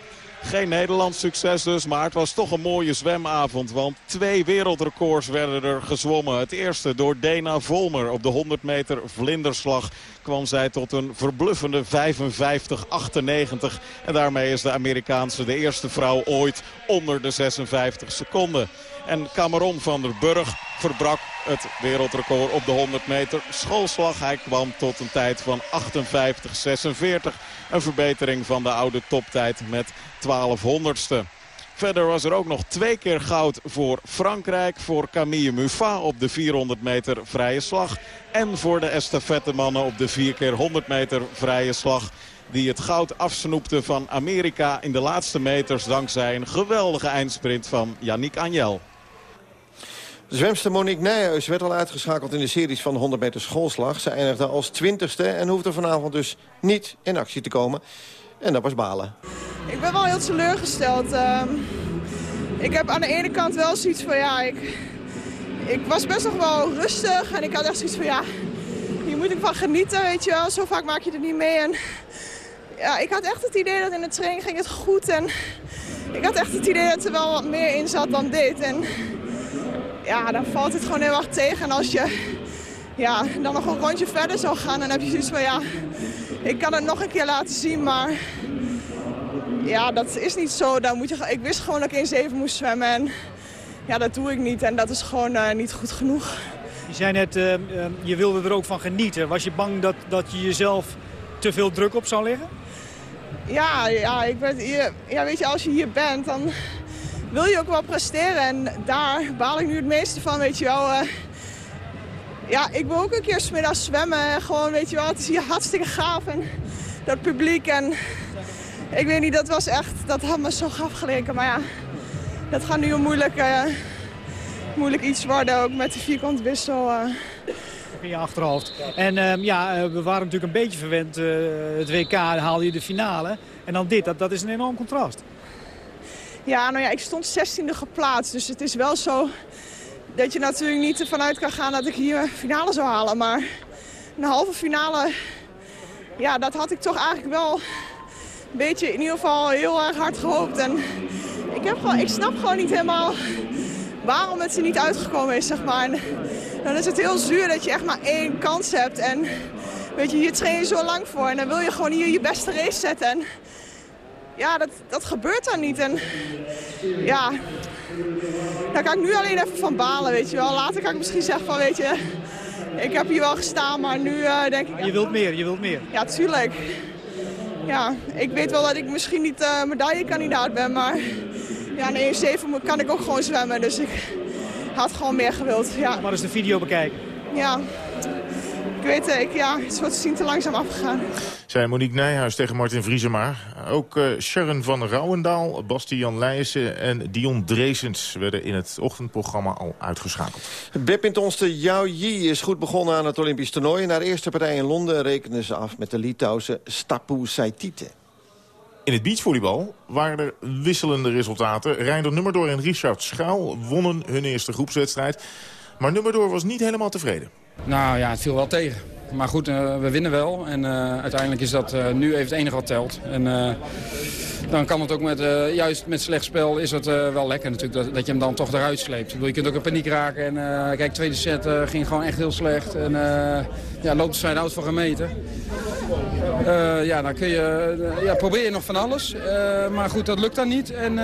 Geen Nederlands succes dus, maar het was toch een mooie zwemavond. Want twee wereldrecords werden er gezwommen. Het eerste door Dena Volmer op de 100 meter vlinderslag kwam zij tot een verbluffende 55-98. En daarmee is de Amerikaanse de eerste vrouw ooit onder de 56 seconden. En Cameron van der Burg verbrak het wereldrecord op de 100 meter schoolslag. Hij kwam tot een tijd van 58-46. Een verbetering van de oude toptijd met 1200ste. Verder was er ook nog twee keer goud voor Frankrijk. Voor Camille Muffat op de 400 meter vrije slag. En voor de estafettemannen op de 4 keer 100 meter vrije slag. Die het goud afsnoepte van Amerika in de laatste meters. Dankzij een geweldige eindsprint van Yannick Agnel. Zwemster Monique Nijhuis werd al uitgeschakeld in de series van de 100 meter schoolslag. Ze eindigde als twintigste en hoefde vanavond dus niet in actie te komen. En dat was balen. Ik ben wel heel teleurgesteld. Uh, ik heb aan de ene kant wel zoiets van, ja, ik, ik was best nog wel rustig. En ik had echt zoiets van, ja, hier moet ik van genieten, weet je wel. Zo vaak maak je er niet mee. En ja, ik had echt het idee dat in de training ging het goed. En ik had echt het idee dat er wel wat meer in zat dan dit. En ja, dan valt het gewoon heel erg tegen. En als je ja, dan nog een rondje verder zou gaan, dan heb je zoiets van, ja, ik kan het nog een keer laten zien, maar ja, dat is niet zo. Dan moet je, ik wist gewoon dat ik 1,7 moest zwemmen en ja, dat doe ik niet. En dat is gewoon uh, niet goed genoeg. Je zei net, uh, uh, je wilde er ook van genieten. Was je bang dat, dat je jezelf te veel druk op zou leggen? Ja, ja, ik ben ja, weet je, als je hier bent, dan wil je ook wel presteren. En daar baal ik nu het meeste van, weet je wel. ja, ik wil ook een keer smiddags zwemmen. Gewoon, weet je wel, het is hier hartstikke gaaf. En dat publiek en ik weet niet, dat was echt, dat had me zo gaaf geleken. Maar ja, dat gaat nu moeilijk. Uh, moeilijk iets worden, ook met de vierkant wissel. eh. in je achterhoofd. En ehm, ja, eh, we waren natuurlijk een beetje verwend. eh, het WK haalde je de finale. En dan dit, dat, dat is een enorm contrast. Ja, nou ja, ik stond 16e geplaatst. Dus het is wel zo dat je natuurlijk niet ervan uit kan gaan dat ik hier finale zou halen. Maar een halve finale, ja, dat had ik toch eigenlijk wel een beetje in ieder geval heel erg hard gehoopt. En ik, heb gewoon, ik snap gewoon niet helemaal waarom het er niet uitgekomen is, zeg maar. Dan is het heel zuur dat je echt maar één kans hebt. En weet je, hier train je zo lang voor. En dan wil je gewoon hier je beste race zetten. En ja, dat, dat gebeurt dan niet. En ja, daar kan ik nu alleen even van balen, weet je wel. Later kan ik misschien zeggen van, weet je, ik heb hier wel gestaan, maar nu eh, denk ik... Je wilt meer, je wilt meer. Ja, tuurlijk. Ja, ik weet wel dat ik misschien niet eh medaillekandidaat ben, maar ja, in 1-7 kan ik ook gewoon zwemmen. Dus ik had gewoon meer gewild, ja. Maar eens de video bekijken. Ja, ik weet het, ik, ja, het is wat zien te langzaam afgegaan. Zei Monique Nijhuis tegen Martin Vriesema. Ook eh, Sharon van Rouwendaal, Bastian Leijsen en Dion Dreesens... werden in het ochtendprogramma al uitgeschakeld. Badmintonster Yao Yi is goed begonnen aan het Olympisch toernooi. Na de eerste partij in Londen rekenen ze af met de Litouwse Stapu Saitite. In het beachvolleybal waren er wisselende resultaten. Reinder Nummerdoor en Richard Schuil wonnen hun eerste groepswedstrijd. Maar Nummerdoor was niet helemaal tevreden. Nou ja, het viel wel tegen. Maar goed, eh, we winnen wel. En eh, uiteindelijk is dat eh, nu even het enige wat telt. En dan kan het ook met, juist met slecht spel is het wel lekker natuurlijk dat, dat je hem dan toch eruit sleept. Bedoel, je kunt ook in paniek raken. En kijk, tweede set ging gewoon echt heel slecht. En ja, loopt de side-out voor gemeten. Eh, ja, dan kun je, eh, ja, probeer je nog van alles. Eh, maar goed, dat lukt dan niet. En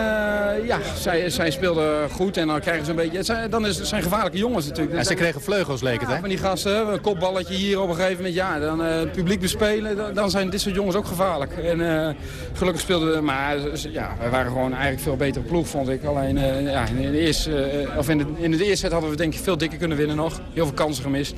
ja, zij, zij speelden goed en dan krijgen ze een beetje... Zijn, dan is, zijn gevaarlijke jongens natuurlijk. En ze kregen vleugels, leek het, hè? Van die gasten, een kopballetje hier op een gegeven moment. Ja, dan het publiek bespelen, dan, dan zijn dit soort jongens ook gevaarlijk. En gelukkig speelden we, maar ja, wij waren gewoon eigenlijk veel betere ploeg, vond ik. Alleen ja, in, de eerste, of in, de, in de eerste set hadden we denk ik veel dikker kunnen winnen nog. Heel veel kansen gemist.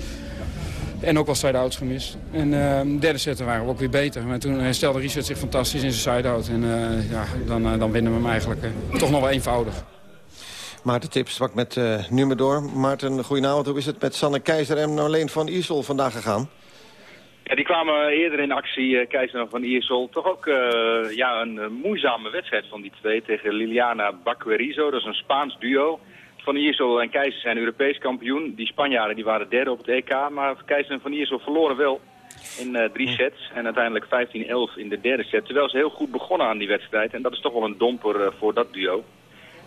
En ook wel side-outs gemist. En eh, de derde set waren we ook weer beter. Maar toen herstelde Richard zich fantastisch in zijn side-out. En eh, ja, dan, eh, dan winnen we hem eigenlijk eh, toch nog wel eenvoudig. Maarten Tips sprak met eh Nummer door. Maarten, goedenavond. Hoe is het met Sanne Keizer en Marleen van Iersel vandaag gegaan? Ja, die kwamen eerder in actie, uh, Keizer van Iersel. Toch ook uh, ja, een uh, moeizame wedstrijd van die twee tegen Liliana Baquerizo. Dat is een Spaans duo. Van Iersel en Keizer zijn Europees kampioen. Die Spanjaarden die waren derde op het EK. Maar Keizer en Van Iersel verloren wel in drie sets. En uiteindelijk 15-11 in de derde set. Terwijl ze heel goed begonnen aan die wedstrijd. En dat is toch wel een domper voor dat duo.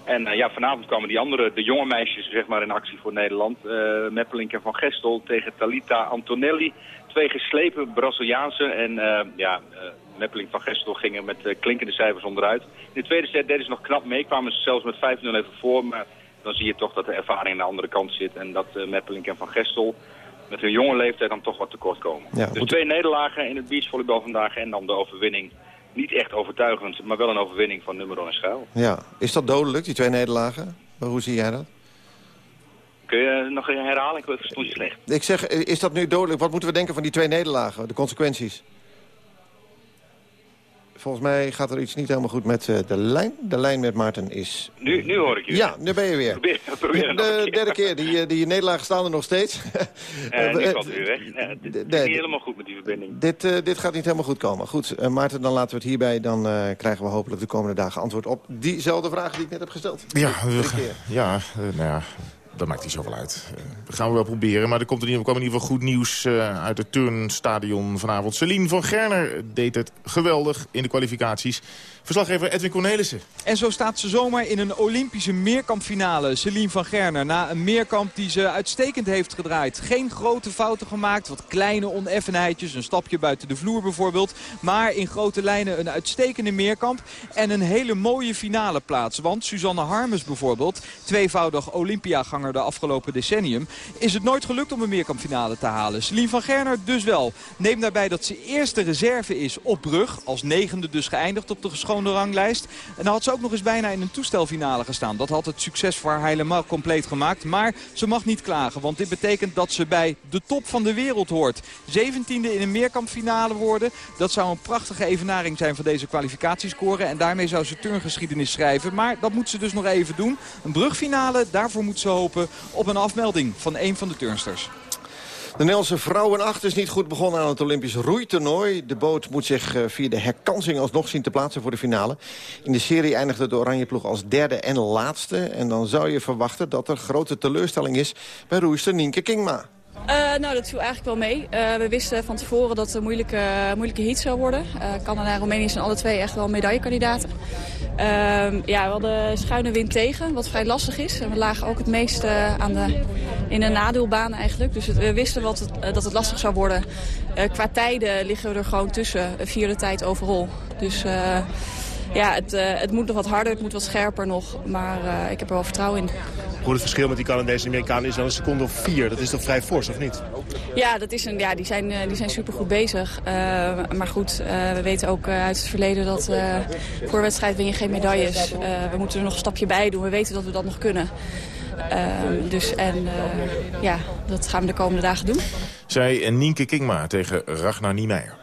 En uh, ja, vanavond kwamen die andere, de jonge meisjes, zeg maar, in actie voor Nederland. Meppelink en Van Gestel tegen Talita Antonelli. Twee geslepen Braziliaanse. En ja, Meppelink van Gestel gingen met klinkende cijfers onderuit. In de tweede set deden ze nog knap mee. Kwamen ze zelfs met 5-0 even voor. Maar dan zie je toch dat de ervaring aan de andere kant zit. En dat Meppelink en Van Gestel met hun jonge leeftijd dan toch wat tekort komen. Ja, dus twee nederlagen in het beachvolleybal vandaag. En dan de overwinning niet echt overtuigend, maar wel een overwinning van Nummeron en Schuil. Ja, is dat dodelijk, die twee nederlagen? Hoe zie jij dat? Kun je nog herhalen? Ik verstond je slecht. Ik zeg, is dat nu dodelijk? Wat moeten we denken van die twee nederlagen? De consequenties? Volgens mij gaat er iets niet helemaal goed met uh, de lijn. De lijn met Maarten is... Nu, nu hoor ik je. Ja, nu ben je weer. Probeer, probeer de derde keer. Die, die nederlagen staan er nog steeds. uh, nu valt u weg. Ja, dit is niet helemaal goed met die verbinding. Dit, uh, dit gaat niet helemaal goed komen. Goed, uh, Maarten, dan laten we het hierbij. Dan krijgen we hopelijk de komende dagen antwoord op diezelfde vragen die ik net heb gesteld. Ja, we, ja nou ja, dat maakt niet zoveel uit. Uh, dat gaan we wel proberen. Maar er komt in ieder, kwam in ieder geval goed nieuws uh, uit het turnstadion vanavond. Celine van Gerner deed het geweldig in de kwalificaties. Verslaggever Edwin Cornelissen. En zo staat ze zomaar in een Olympische meerkampfinale. Celine van Gerner na een meerkamp die ze uitstekend heeft gedraaid. Geen grote fouten gemaakt, wat kleine oneffenheidjes. Een stapje buiten de vloer bijvoorbeeld. Maar in grote lijnen een uitstekende meerkamp. En een hele mooie finale plaats. Want Suzanne Harmes bijvoorbeeld, tweevoudig Olympiaganger de afgelopen decennium... is het nooit gelukt om een meerkampfinale te halen. Celine van Gerner dus wel. Neem daarbij dat ze eerste reserve is op brug. Als negende dus geëindigd op de geschone ranglijst. En dan had ze ook nog eens bijna in een toestelfinale gestaan. Dat had het succes voor helemaal compleet gemaakt. Maar ze mag niet klagen. Want dit betekent dat ze bij de top van de wereld hoort. 17e in een meerkampfinale worden. Dat zou een prachtige evenaring zijn van deze kwalificatiescore. En daarmee zou ze turngeschiedenis schrijven. Maar dat moet ze dus nog even doen. Een brugfinale, daarvoor moet ze hopen op een afmelding van een van de turnsters. De Nederlandse vrouwenacht is niet goed begonnen aan het Olympisch roeitoernooi. De boot moet zich eh, via de herkansing alsnog zien te plaatsen voor de finale. In de serie eindigde de oranje ploeg als derde en laatste. En dan zou je verwachten dat er grote teleurstelling is bij roeister Nienke Kingma. Uh, nou, dat viel eigenlijk wel mee. Uh, we wisten van tevoren dat het een moeilijke, moeilijke heat zou worden. Uh, Canada en Roemenië zijn alle twee echt wel medaillekandidaten. Ehm, ja, we hadden schuine wind tegen, wat vrij lastig is. En we lagen ook het meest aan de, in de nadeelbaan eigenlijk. Dus we wisten dat het lastig zou worden. qua tijden liggen we er gewoon tussen, vierde tijd overal. Dus ja, het, het moet nog wat harder, het moet wat scherper nog. Maar ik heb er wel vertrouwen in. Goed, het verschil met die Canadezen en Amerikanen is dan een seconde of vier. Dat is toch vrij fors, of niet? Ja, dat is een, ja die, zijn, die zijn supergoed bezig. Uh, maar goed, uh, we weten ook uit het verleden dat voor een wedstrijd win je geen medailles. we moeten er nog een stapje bij doen. We weten dat we dat nog kunnen. dus en ja, dat gaan we de komende dagen doen. Zij Nienke Kingma tegen Ragnar Niemeyer.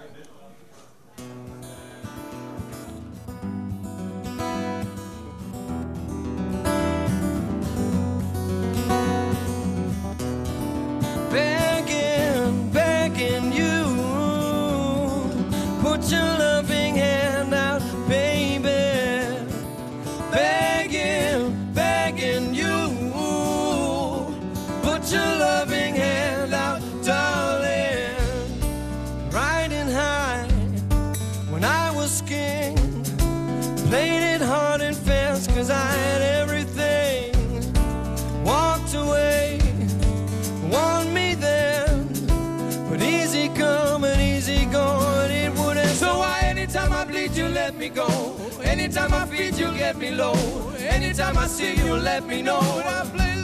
Anytime I feed you, get me low. Anytime I see you, let me know. I play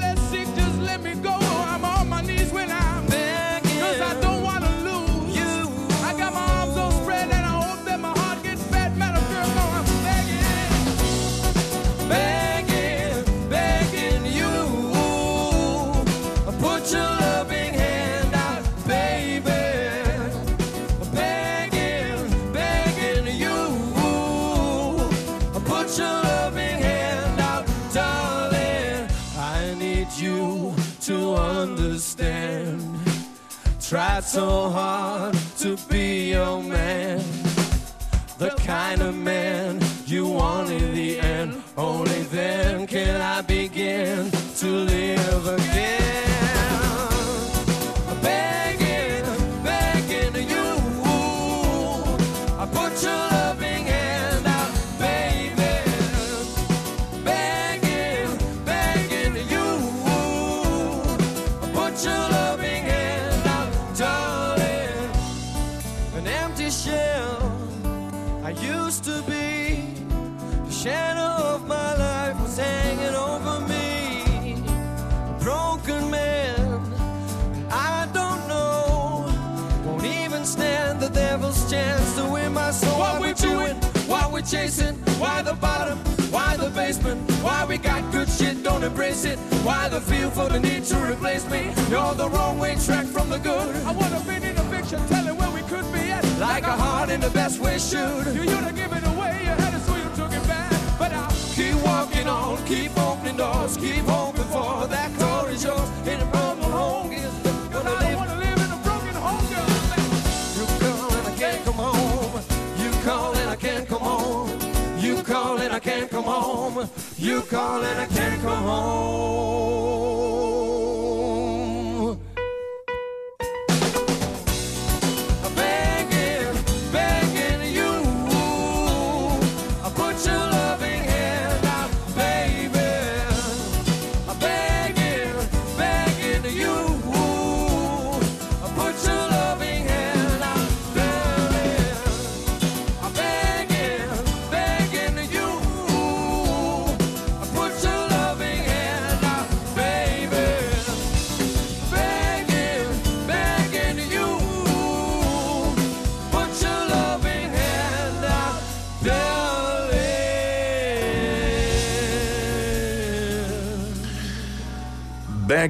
so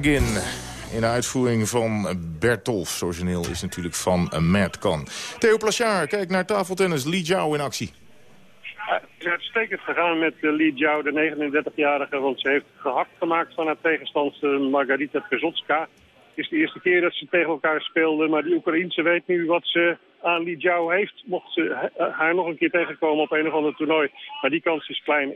In de uitvoering van Bertolf. Origineel is natuurlijk van Matt Kan. Theo Plachard, kijk naar tafeltennis. Li Jiao in actie. Uh, uitstekend gegaan met uh, Li Jiao, de 39-jarige. Want ze heeft gehakt gemaakt van haar tegenstander Margarita Pezotska. Het is de eerste keer dat ze tegen elkaar speelden. Maar die Oekraïense weet nu wat ze aan Li Jiao heeft. Mocht ze haar nog een keer tegenkomen op een of ander toernooi. Maar die kans is klein. 11-3,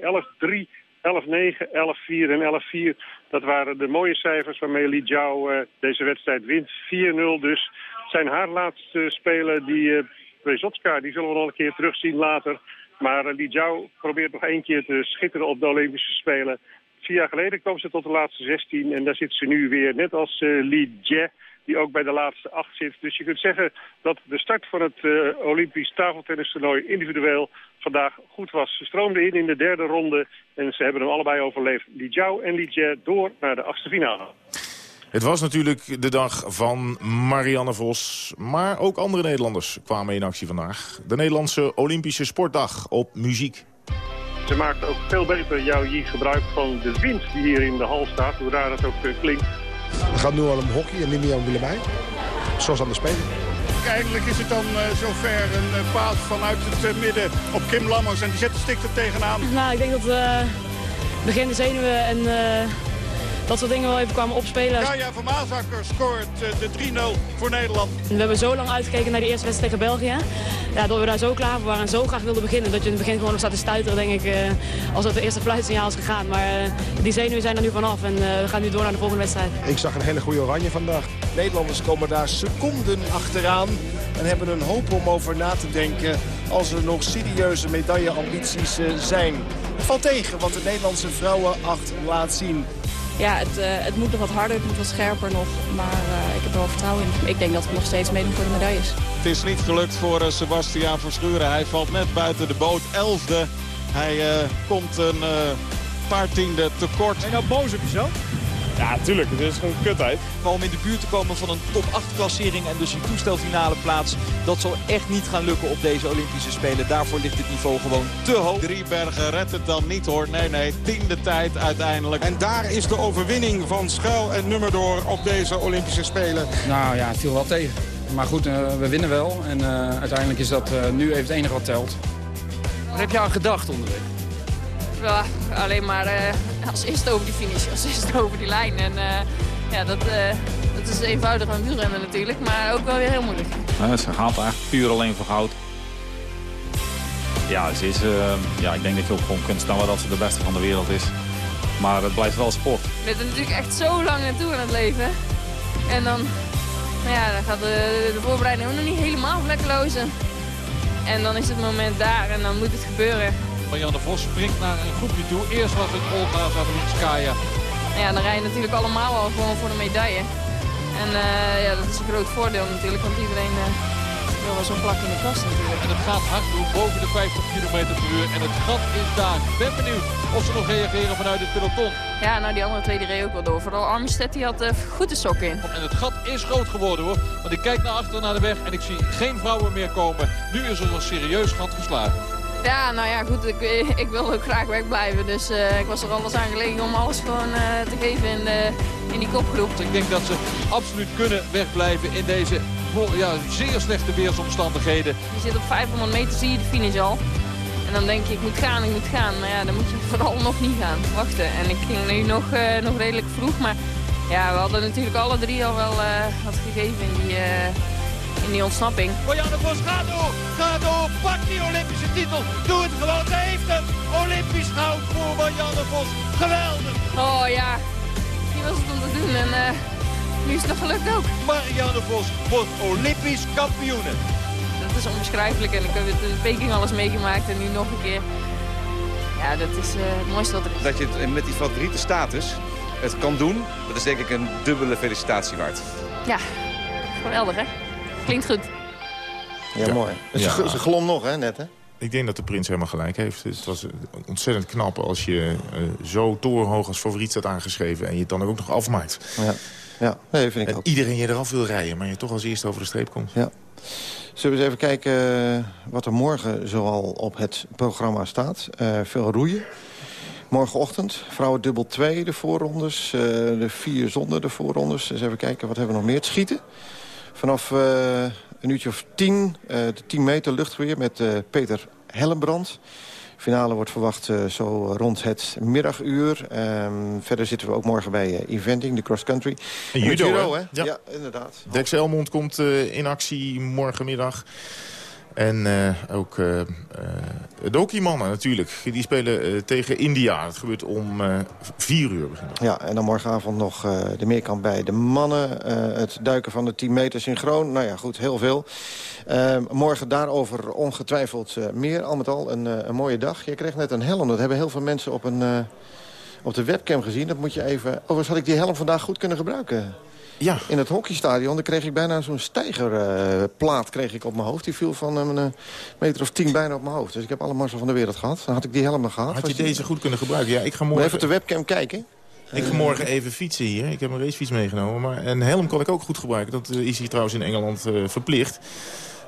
11-9, 11-4 en 11-4. Dat waren de mooie cijfers waarmee Li Jiao uh, deze wedstrijd wint. 4-0 dus. Zijn haar laatste spelen die... Uh, Brezotska, die zullen we nog een keer terugzien later. Maar uh, Li Jiao probeert nog één keer te schitteren op de Olympische Spelen. Vier jaar geleden kwam ze tot de laatste 16 en daar zit ze nu weer. Net als Li Jie, die ook bij de laatste acht zit. Dus je kunt zeggen dat de start van het uh, Olympisch tafeltennistoernooi individueel vandaag goed was. Ze stroomden in in de derde ronde en ze hebben hem allebei overleefd. Li Jiao en Li Jie door naar de achtste finale. Het was natuurlijk de dag van Marianne Vos. Maar ook andere Nederlanders kwamen in actie vandaag. De Nederlandse Olympische Sportdag op muziek. Ze maakt ook veel beter jouw gebruik van de wind die hier in de hal staat. Hoe raar dat ook uh, klinkt. Het gaat nu al om hockey en niet meer om Willemijn. Zoals aan de spelen. Eindelijk is het dan uh, zover een uh, paas vanuit het uh, midden op Kim Lammers. En die zet de stik er tegenaan. Nou, ik denk dat we begin de zenuwen en dat soort dingen wel even kwamen opspelen. Kaya van Maasakker scoort de 3-0 voor Nederland. We hebben zo lang uitgekeken naar die eerste wedstrijd tegen België. Ja, dat we daar zo klaar voor waren en zo graag wilden beginnen. Dat je in het begin gewoon nog staat te stuiteren, denk ik, uh, als het de eerste fluitsignaal is gegaan. Maar uh, die zenuwen zijn er nu vanaf en we gaan nu door naar de volgende wedstrijd. Ik zag een hele goede oranje vandaag. Nederlanders komen daar seconden achteraan en hebben een hoop om over na te denken als er nog serieuze medailleambities zijn. Het valt tegen wat de Nederlandse vrouwen acht laat zien. Ja, het, uh, het moet nog wat harder, het moet wat scherper nog. Maar uh, ik heb er wel vertrouwen in. Ik denk dat we nog steeds meedoen voor de medailles. Het is niet gelukt voor uh, Sebastiaan Verschuren. Hij valt net buiten de boot, elfde. Hij komt een paar tiende tekort. Ben je nou boos op jezelf? Ja, tuurlijk. Het is gewoon kutheid. Maar om in de buurt te komen van een top 8 klassering en dus een toestelfinale plaats... dat zal echt niet gaan lukken op deze Olympische Spelen. Daarvoor ligt het niveau gewoon te hoog. Driebergen redt het dan niet hoor. Nee, nee. Tiende tijd uiteindelijk. En daar is de overwinning van Schuil en Nummerdoor op deze Olympische Spelen. Nou ja, het viel wel tegen. Maar goed, uh, we winnen wel. En uh, uiteindelijk is dat uh, nu even het enige wat telt. Wat heb je aan gedacht onderweg? Ja, alleen maar uh, als eerste over die finish, als eerste over die lijn. En uh, ja, dat, uh, dat is eenvoudig aan wielrennen natuurlijk, maar ook wel weer heel moeilijk. Ja, ze gaat eigenlijk puur alleen voor goud. Ja, ze is, ja, ik denk dat je ook gewoon kunt stellen dat ze de beste van de wereld is. Maar het blijft wel sport. Bent er natuurlijk echt zo lang naartoe aan het leven. En dan, nou ja, dan gaat de, de voorbereiding ook nog niet helemaal vlekkeloos. En dan is het moment daar en dan moet het gebeuren. Marianne Vos springt naar een groepje toe. Eerst was het Olga Zabelinskaya. Ja, dan rijden natuurlijk allemaal al gewoon voor de medaille. En uh, ja, dat is een groot voordeel natuurlijk, want iedereen uh, wil wel zo'n plak in de kast natuurlijk. En het gaat hard doen, boven de 50 km per uur. En het gat is daar. Ik ben benieuwd of ze nog reageren vanuit het peloton. Ja, nou die andere twee die reden ook wel door. Vooral Armstead die had uh, goed de sok in. En het gat is groot geworden hoor. Want ik kijk naar achter naar de weg en ik zie geen vrouwen meer komen. Nu is er een serieus gat geslagen. Ja, nou ja, goed, ik, ik wil ook graag wegblijven. Dus uh, ik was er alles aan gelegen om alles gewoon uh, te geven in, de, in die kopgroep. Ik denk dat ze absoluut kunnen wegblijven in deze ja, zeer slechte weersomstandigheden. Je zit op 500 meter, zie je de finish al. En dan denk je, ik moet gaan, ik moet gaan. Maar ja, dan moet je vooral nog niet gaan, wachten. En ik ging nu nog, nog redelijk vroeg, maar ja, we hadden natuurlijk alle drie al wel wat gegeven in die in die ontsnapping. Marianne Vos, ga door! Ga door! Pak die Olympische titel! Doe het gewoon! Ze heeft hem! Olympisch goud voor Marianne Vos. Geweldig! Oh ja, die was het om te doen. En uh, nu is het nog gelukt ook. Marianne Vos wordt Olympisch kampioene. Dat is onbeschrijfelijk. En ik heb het in Peking alles meegemaakt en nu nog een keer. Ja, dat is uh, het mooiste wat er is. Dat je het met die favoriete status het kan doen, dat is denk ik een dubbele felicitatie waard. Ja, geweldig hè? Klinkt goed. Ja, ja. mooi. Ja. Ze, ze glom nog, hè, net, hè? Ik denk dat de prins helemaal gelijk heeft. Het was ontzettend knap als je uh, zo torenhoog als favoriet staat aangeschreven... en je het dan ook nog afmaakt. Ja, ja. Nee, vind ik en ook. iedereen je eraf wil rijden, maar je toch als eerste over de streep komt. Ja. Zullen we eens even kijken wat er morgen zoal op het programma staat. Uh, veel roeien. Morgenochtend, vrouwen dubbel 2, de voorrondes. Uh, de vier zonder de voorrondes. Dus even kijken, wat hebben we nog meer? Het schieten. Vanaf uh, een uurtje of tien, uh, de 10 meter luchtgeweer met uh, Peter Hellenbrand. Finale wordt verwacht eh, zo rond het middaguur. Ehm, verder zitten we ook morgen bij eh, eventing, de cross country. En judo, hè? Ja. Ja. inderdaad. Dex Elmond komt eh, in actie morgenmiddag. En eh, ook eh eh, de hockeymannen natuurlijk. Die spelen eh, tegen India. Het gebeurt om eh, vier uur. Ja, en dan morgenavond nog eh, de meerkamp bij de mannen. Eh, het duiken van de 10 meter synchroon. Nou ja, goed, heel veel. Eh, morgen daarover ongetwijfeld eh, meer. Al met al een, eh, een mooie dag. Je kreeg net een helm. Dat hebben heel veel mensen op, een, eh, op de webcam gezien. Dat moet je even... Overigens had ik die helm vandaag goed kunnen gebruiken. Ja. In het hockeystadion dan kreeg ik bijna zo'n stijgerplaat kreeg ik op mijn hoofd. Die viel van een eh, meter of tien bijna op mijn hoofd. Dus ik heb alle mazzel van de wereld gehad. Dan had ik die helm nog gehad. Had je die- deze goed kunnen gebruiken? Ja, ik ga morgen... even op de webcam kijken. Ik ga morgen even fietsen hier. Ik heb een racefiets meegenomen. Maar een helm kan ik ook goed gebruiken. Dat eh, is hier trouwens in Engeland eh, verplicht.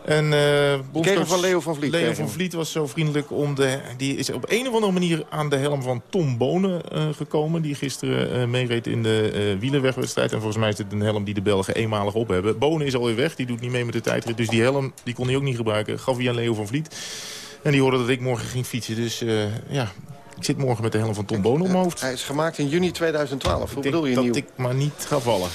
En, eh van Leo van Vliet, Leo kreeg van. Vliet was zo vriendelijk om de... Die is op een of andere manier aan de helm van Tom Bonen eh, gekomen. Die gisteren eh, meereed in de eh wielerwegwedstrijd. En volgens mij is het een helm die de Belgen eenmalig op hebben. Bonen is alweer weg. Die doet niet mee met de tijdrit. Dus die helm die kon hij ook niet gebruiken. Gaf hij aan Leo van Vliet. En die hoorde dat ik morgen ging fietsen. Dus eh, ja, ik zit morgen met de helm van Tom Bonen op mijn hoofd. Hij is gemaakt in juni 2012. Hoe bedoel je dat nieuw? ik maar niet ga vallen.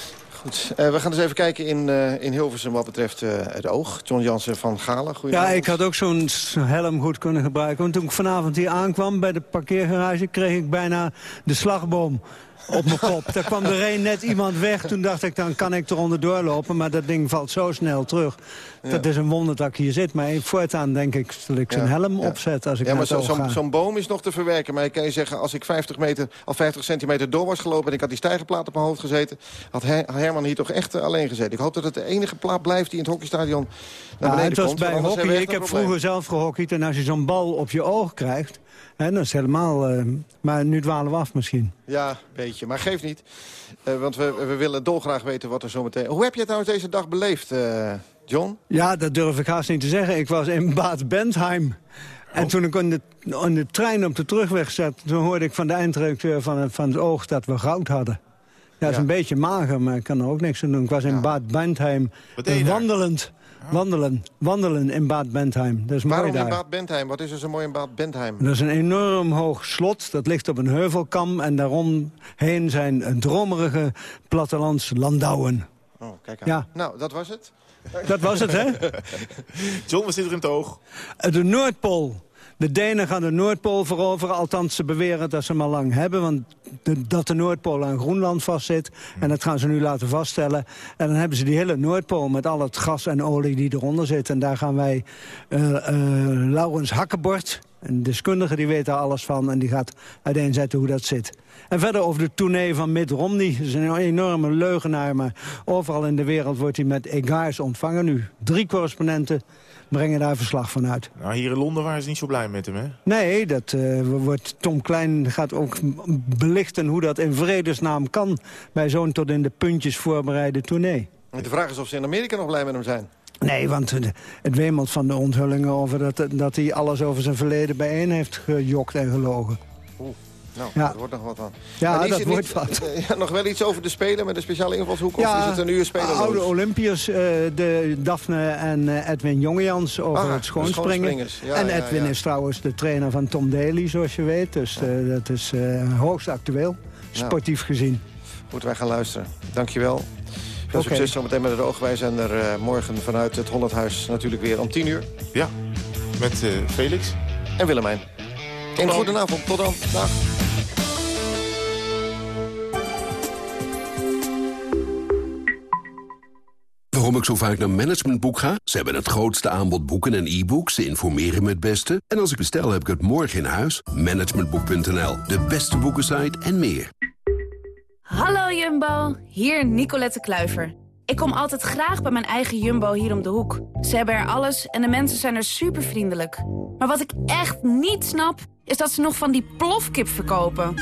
Goed. Eh, we gaan eens even kijken in, eh, in Hilversum wat betreft eh, het oog. John Jansen van Galen, Ja, ik had ook zo'n helm goed kunnen gebruiken. Want toen ik vanavond hier aankwam bij de parkeergarage... kreeg ik bijna de slagboom op mijn kop. Daar kwam er een net iemand weg. Toen dacht ik, dan kan ik er onderdoor lopen. Maar dat ding valt zo snel terug. Dat is een wonder dat ik hier zit. Maar voortaan denk ik dat ik zijn Ja, helm ja. opzet als ik ja, maar zo- zo'n zo'n boom is nog te verwerken. Maar ik kan je zeggen, als ik 50 meter, al 50 centimeter door was gelopen... en ik had die stijgerplaat op mijn hoofd gezeten... had Her- Herman hier toch echt eh, alleen gezeten. Ik hoop dat het de enige plaat blijft die in het hockeystadion naar Ja, beneden het was bij hockey. Ik heb vroeger zelf gehockeyd. En als je zo'n bal op je oog krijgt... Dan is helemaal... eh, maar nu dwalen we af misschien. Ja, een beetje. Maar geeft niet. Eh, want we, we willen dolgraag weten wat er zo meteen... Hoe heb je trouwens deze dag beleefd, eh, John? Ja, dat durf ik haast niet te zeggen. Ik was in Bad Bentheim. Oh. En toen ik in de, in de trein op de terugweg zat... toen hoorde ik van de eindredacteur van het, van het oog dat we goud hadden. Ja, dat is Ja. een beetje mager, maar ik kan er ook niks aan doen. Ik was in Bad Bentheim daar? Wandelen, wandelen in Bad Bentheim. Dat is mooi Waarom daar. in Bad Bentheim? Wat is er zo mooi in Bad Bentheim? Dat is een enorm hoog slot. Dat ligt op een heuvelkam. En daaromheen zijn een dromerige plattelands landouwen. Oh, kijk aan. Ja. Nou, dat was het. Dat was het, hè? John, wat zit er in het oog? De Noordpool. De Denen gaan de Noordpool veroveren. Althans, ze beweren dat ze hem al lang hebben. Want dat de Noordpool aan Groenland vastzit. En dat gaan ze nu laten vaststellen. En dan hebben ze die hele Noordpool met al het gas en olie die eronder zit. En daar gaan wij eh eh, Laurens Hakkebord, een deskundige, die weet daar alles van. En die gaat uiteenzetten hoe dat zit. En verder over de tournee van Mitt Romney. Dat is een enorme leugenaar, maar overal in de wereld wordt hij met egaars ontvangen nu. Drie correspondenten brengen daar verslag van uit. Nou, hier in Londen waren ze niet zo blij met hem, hè? Nee, dat, eh, wordt, Tom Klein gaat ook belichten hoe dat in vredesnaam kan... bij zo'n tot in de puntjes voorbereide tournee. De vraag is of ze in Amerika nog blij met hem zijn. Nee, want het wemelt van de onthullingen over dat, dat hij alles over zijn verleden bijeen heeft gejokt en gelogen. Oeh, nou, Ja. dat wordt nog wat van. Ja, En is dat het wordt niet- wat. eh, ja, nog wel iets over de Spelen met een speciale invalshoek? Of is het een uur spelen? oude Olympiërs, eh, de Daphne en eh, Edwin Jongejans over Ah, het schoonspringen. Ja, en ja, Edwin ja. is trouwens de trainer van Tom Daly, zoals je weet. Dus eh, dat is eh, hoogst actueel, sportief gezien. Moeten wij gaan luisteren. Dankjewel. Veel Oké. succes zometeen met het oog. Wij zijn er eh, morgen vanuit het Hollandhuis natuurlijk weer om 10 uur. Ja, met eh, Felix. En Willemijn. Een dan. goede avond. Tot dan. Dag. Waarom ik zo vaak naar Managementboek ga? Ze hebben het grootste aanbod boeken en e-books. Ze informeren me het beste. En als ik bestel, heb ik het morgen in huis. Managementboek.nl, de beste boekensite en meer. Hallo Jumbo, hier Nicolette Kluiver. Ik kom altijd graag bij mijn eigen Jumbo hier om de hoek. Ze hebben er alles en de mensen zijn er super vriendelijk. Maar wat ik echt niet snap, is dat ze nog van die plofkip verkopen.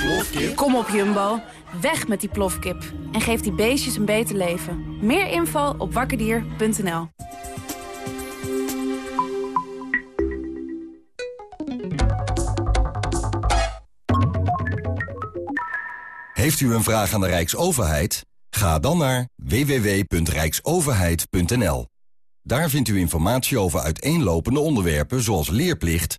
Kom op Jumbo, weg met die plofkip. En geef die beestjes een beter leven. Meer info op wakkerdier.nl Heeft u een vraag aan de Rijksoverheid? Ga dan naar www.rijksoverheid.nl. Daar vindt u informatie over uiteenlopende onderwerpen zoals leerplicht,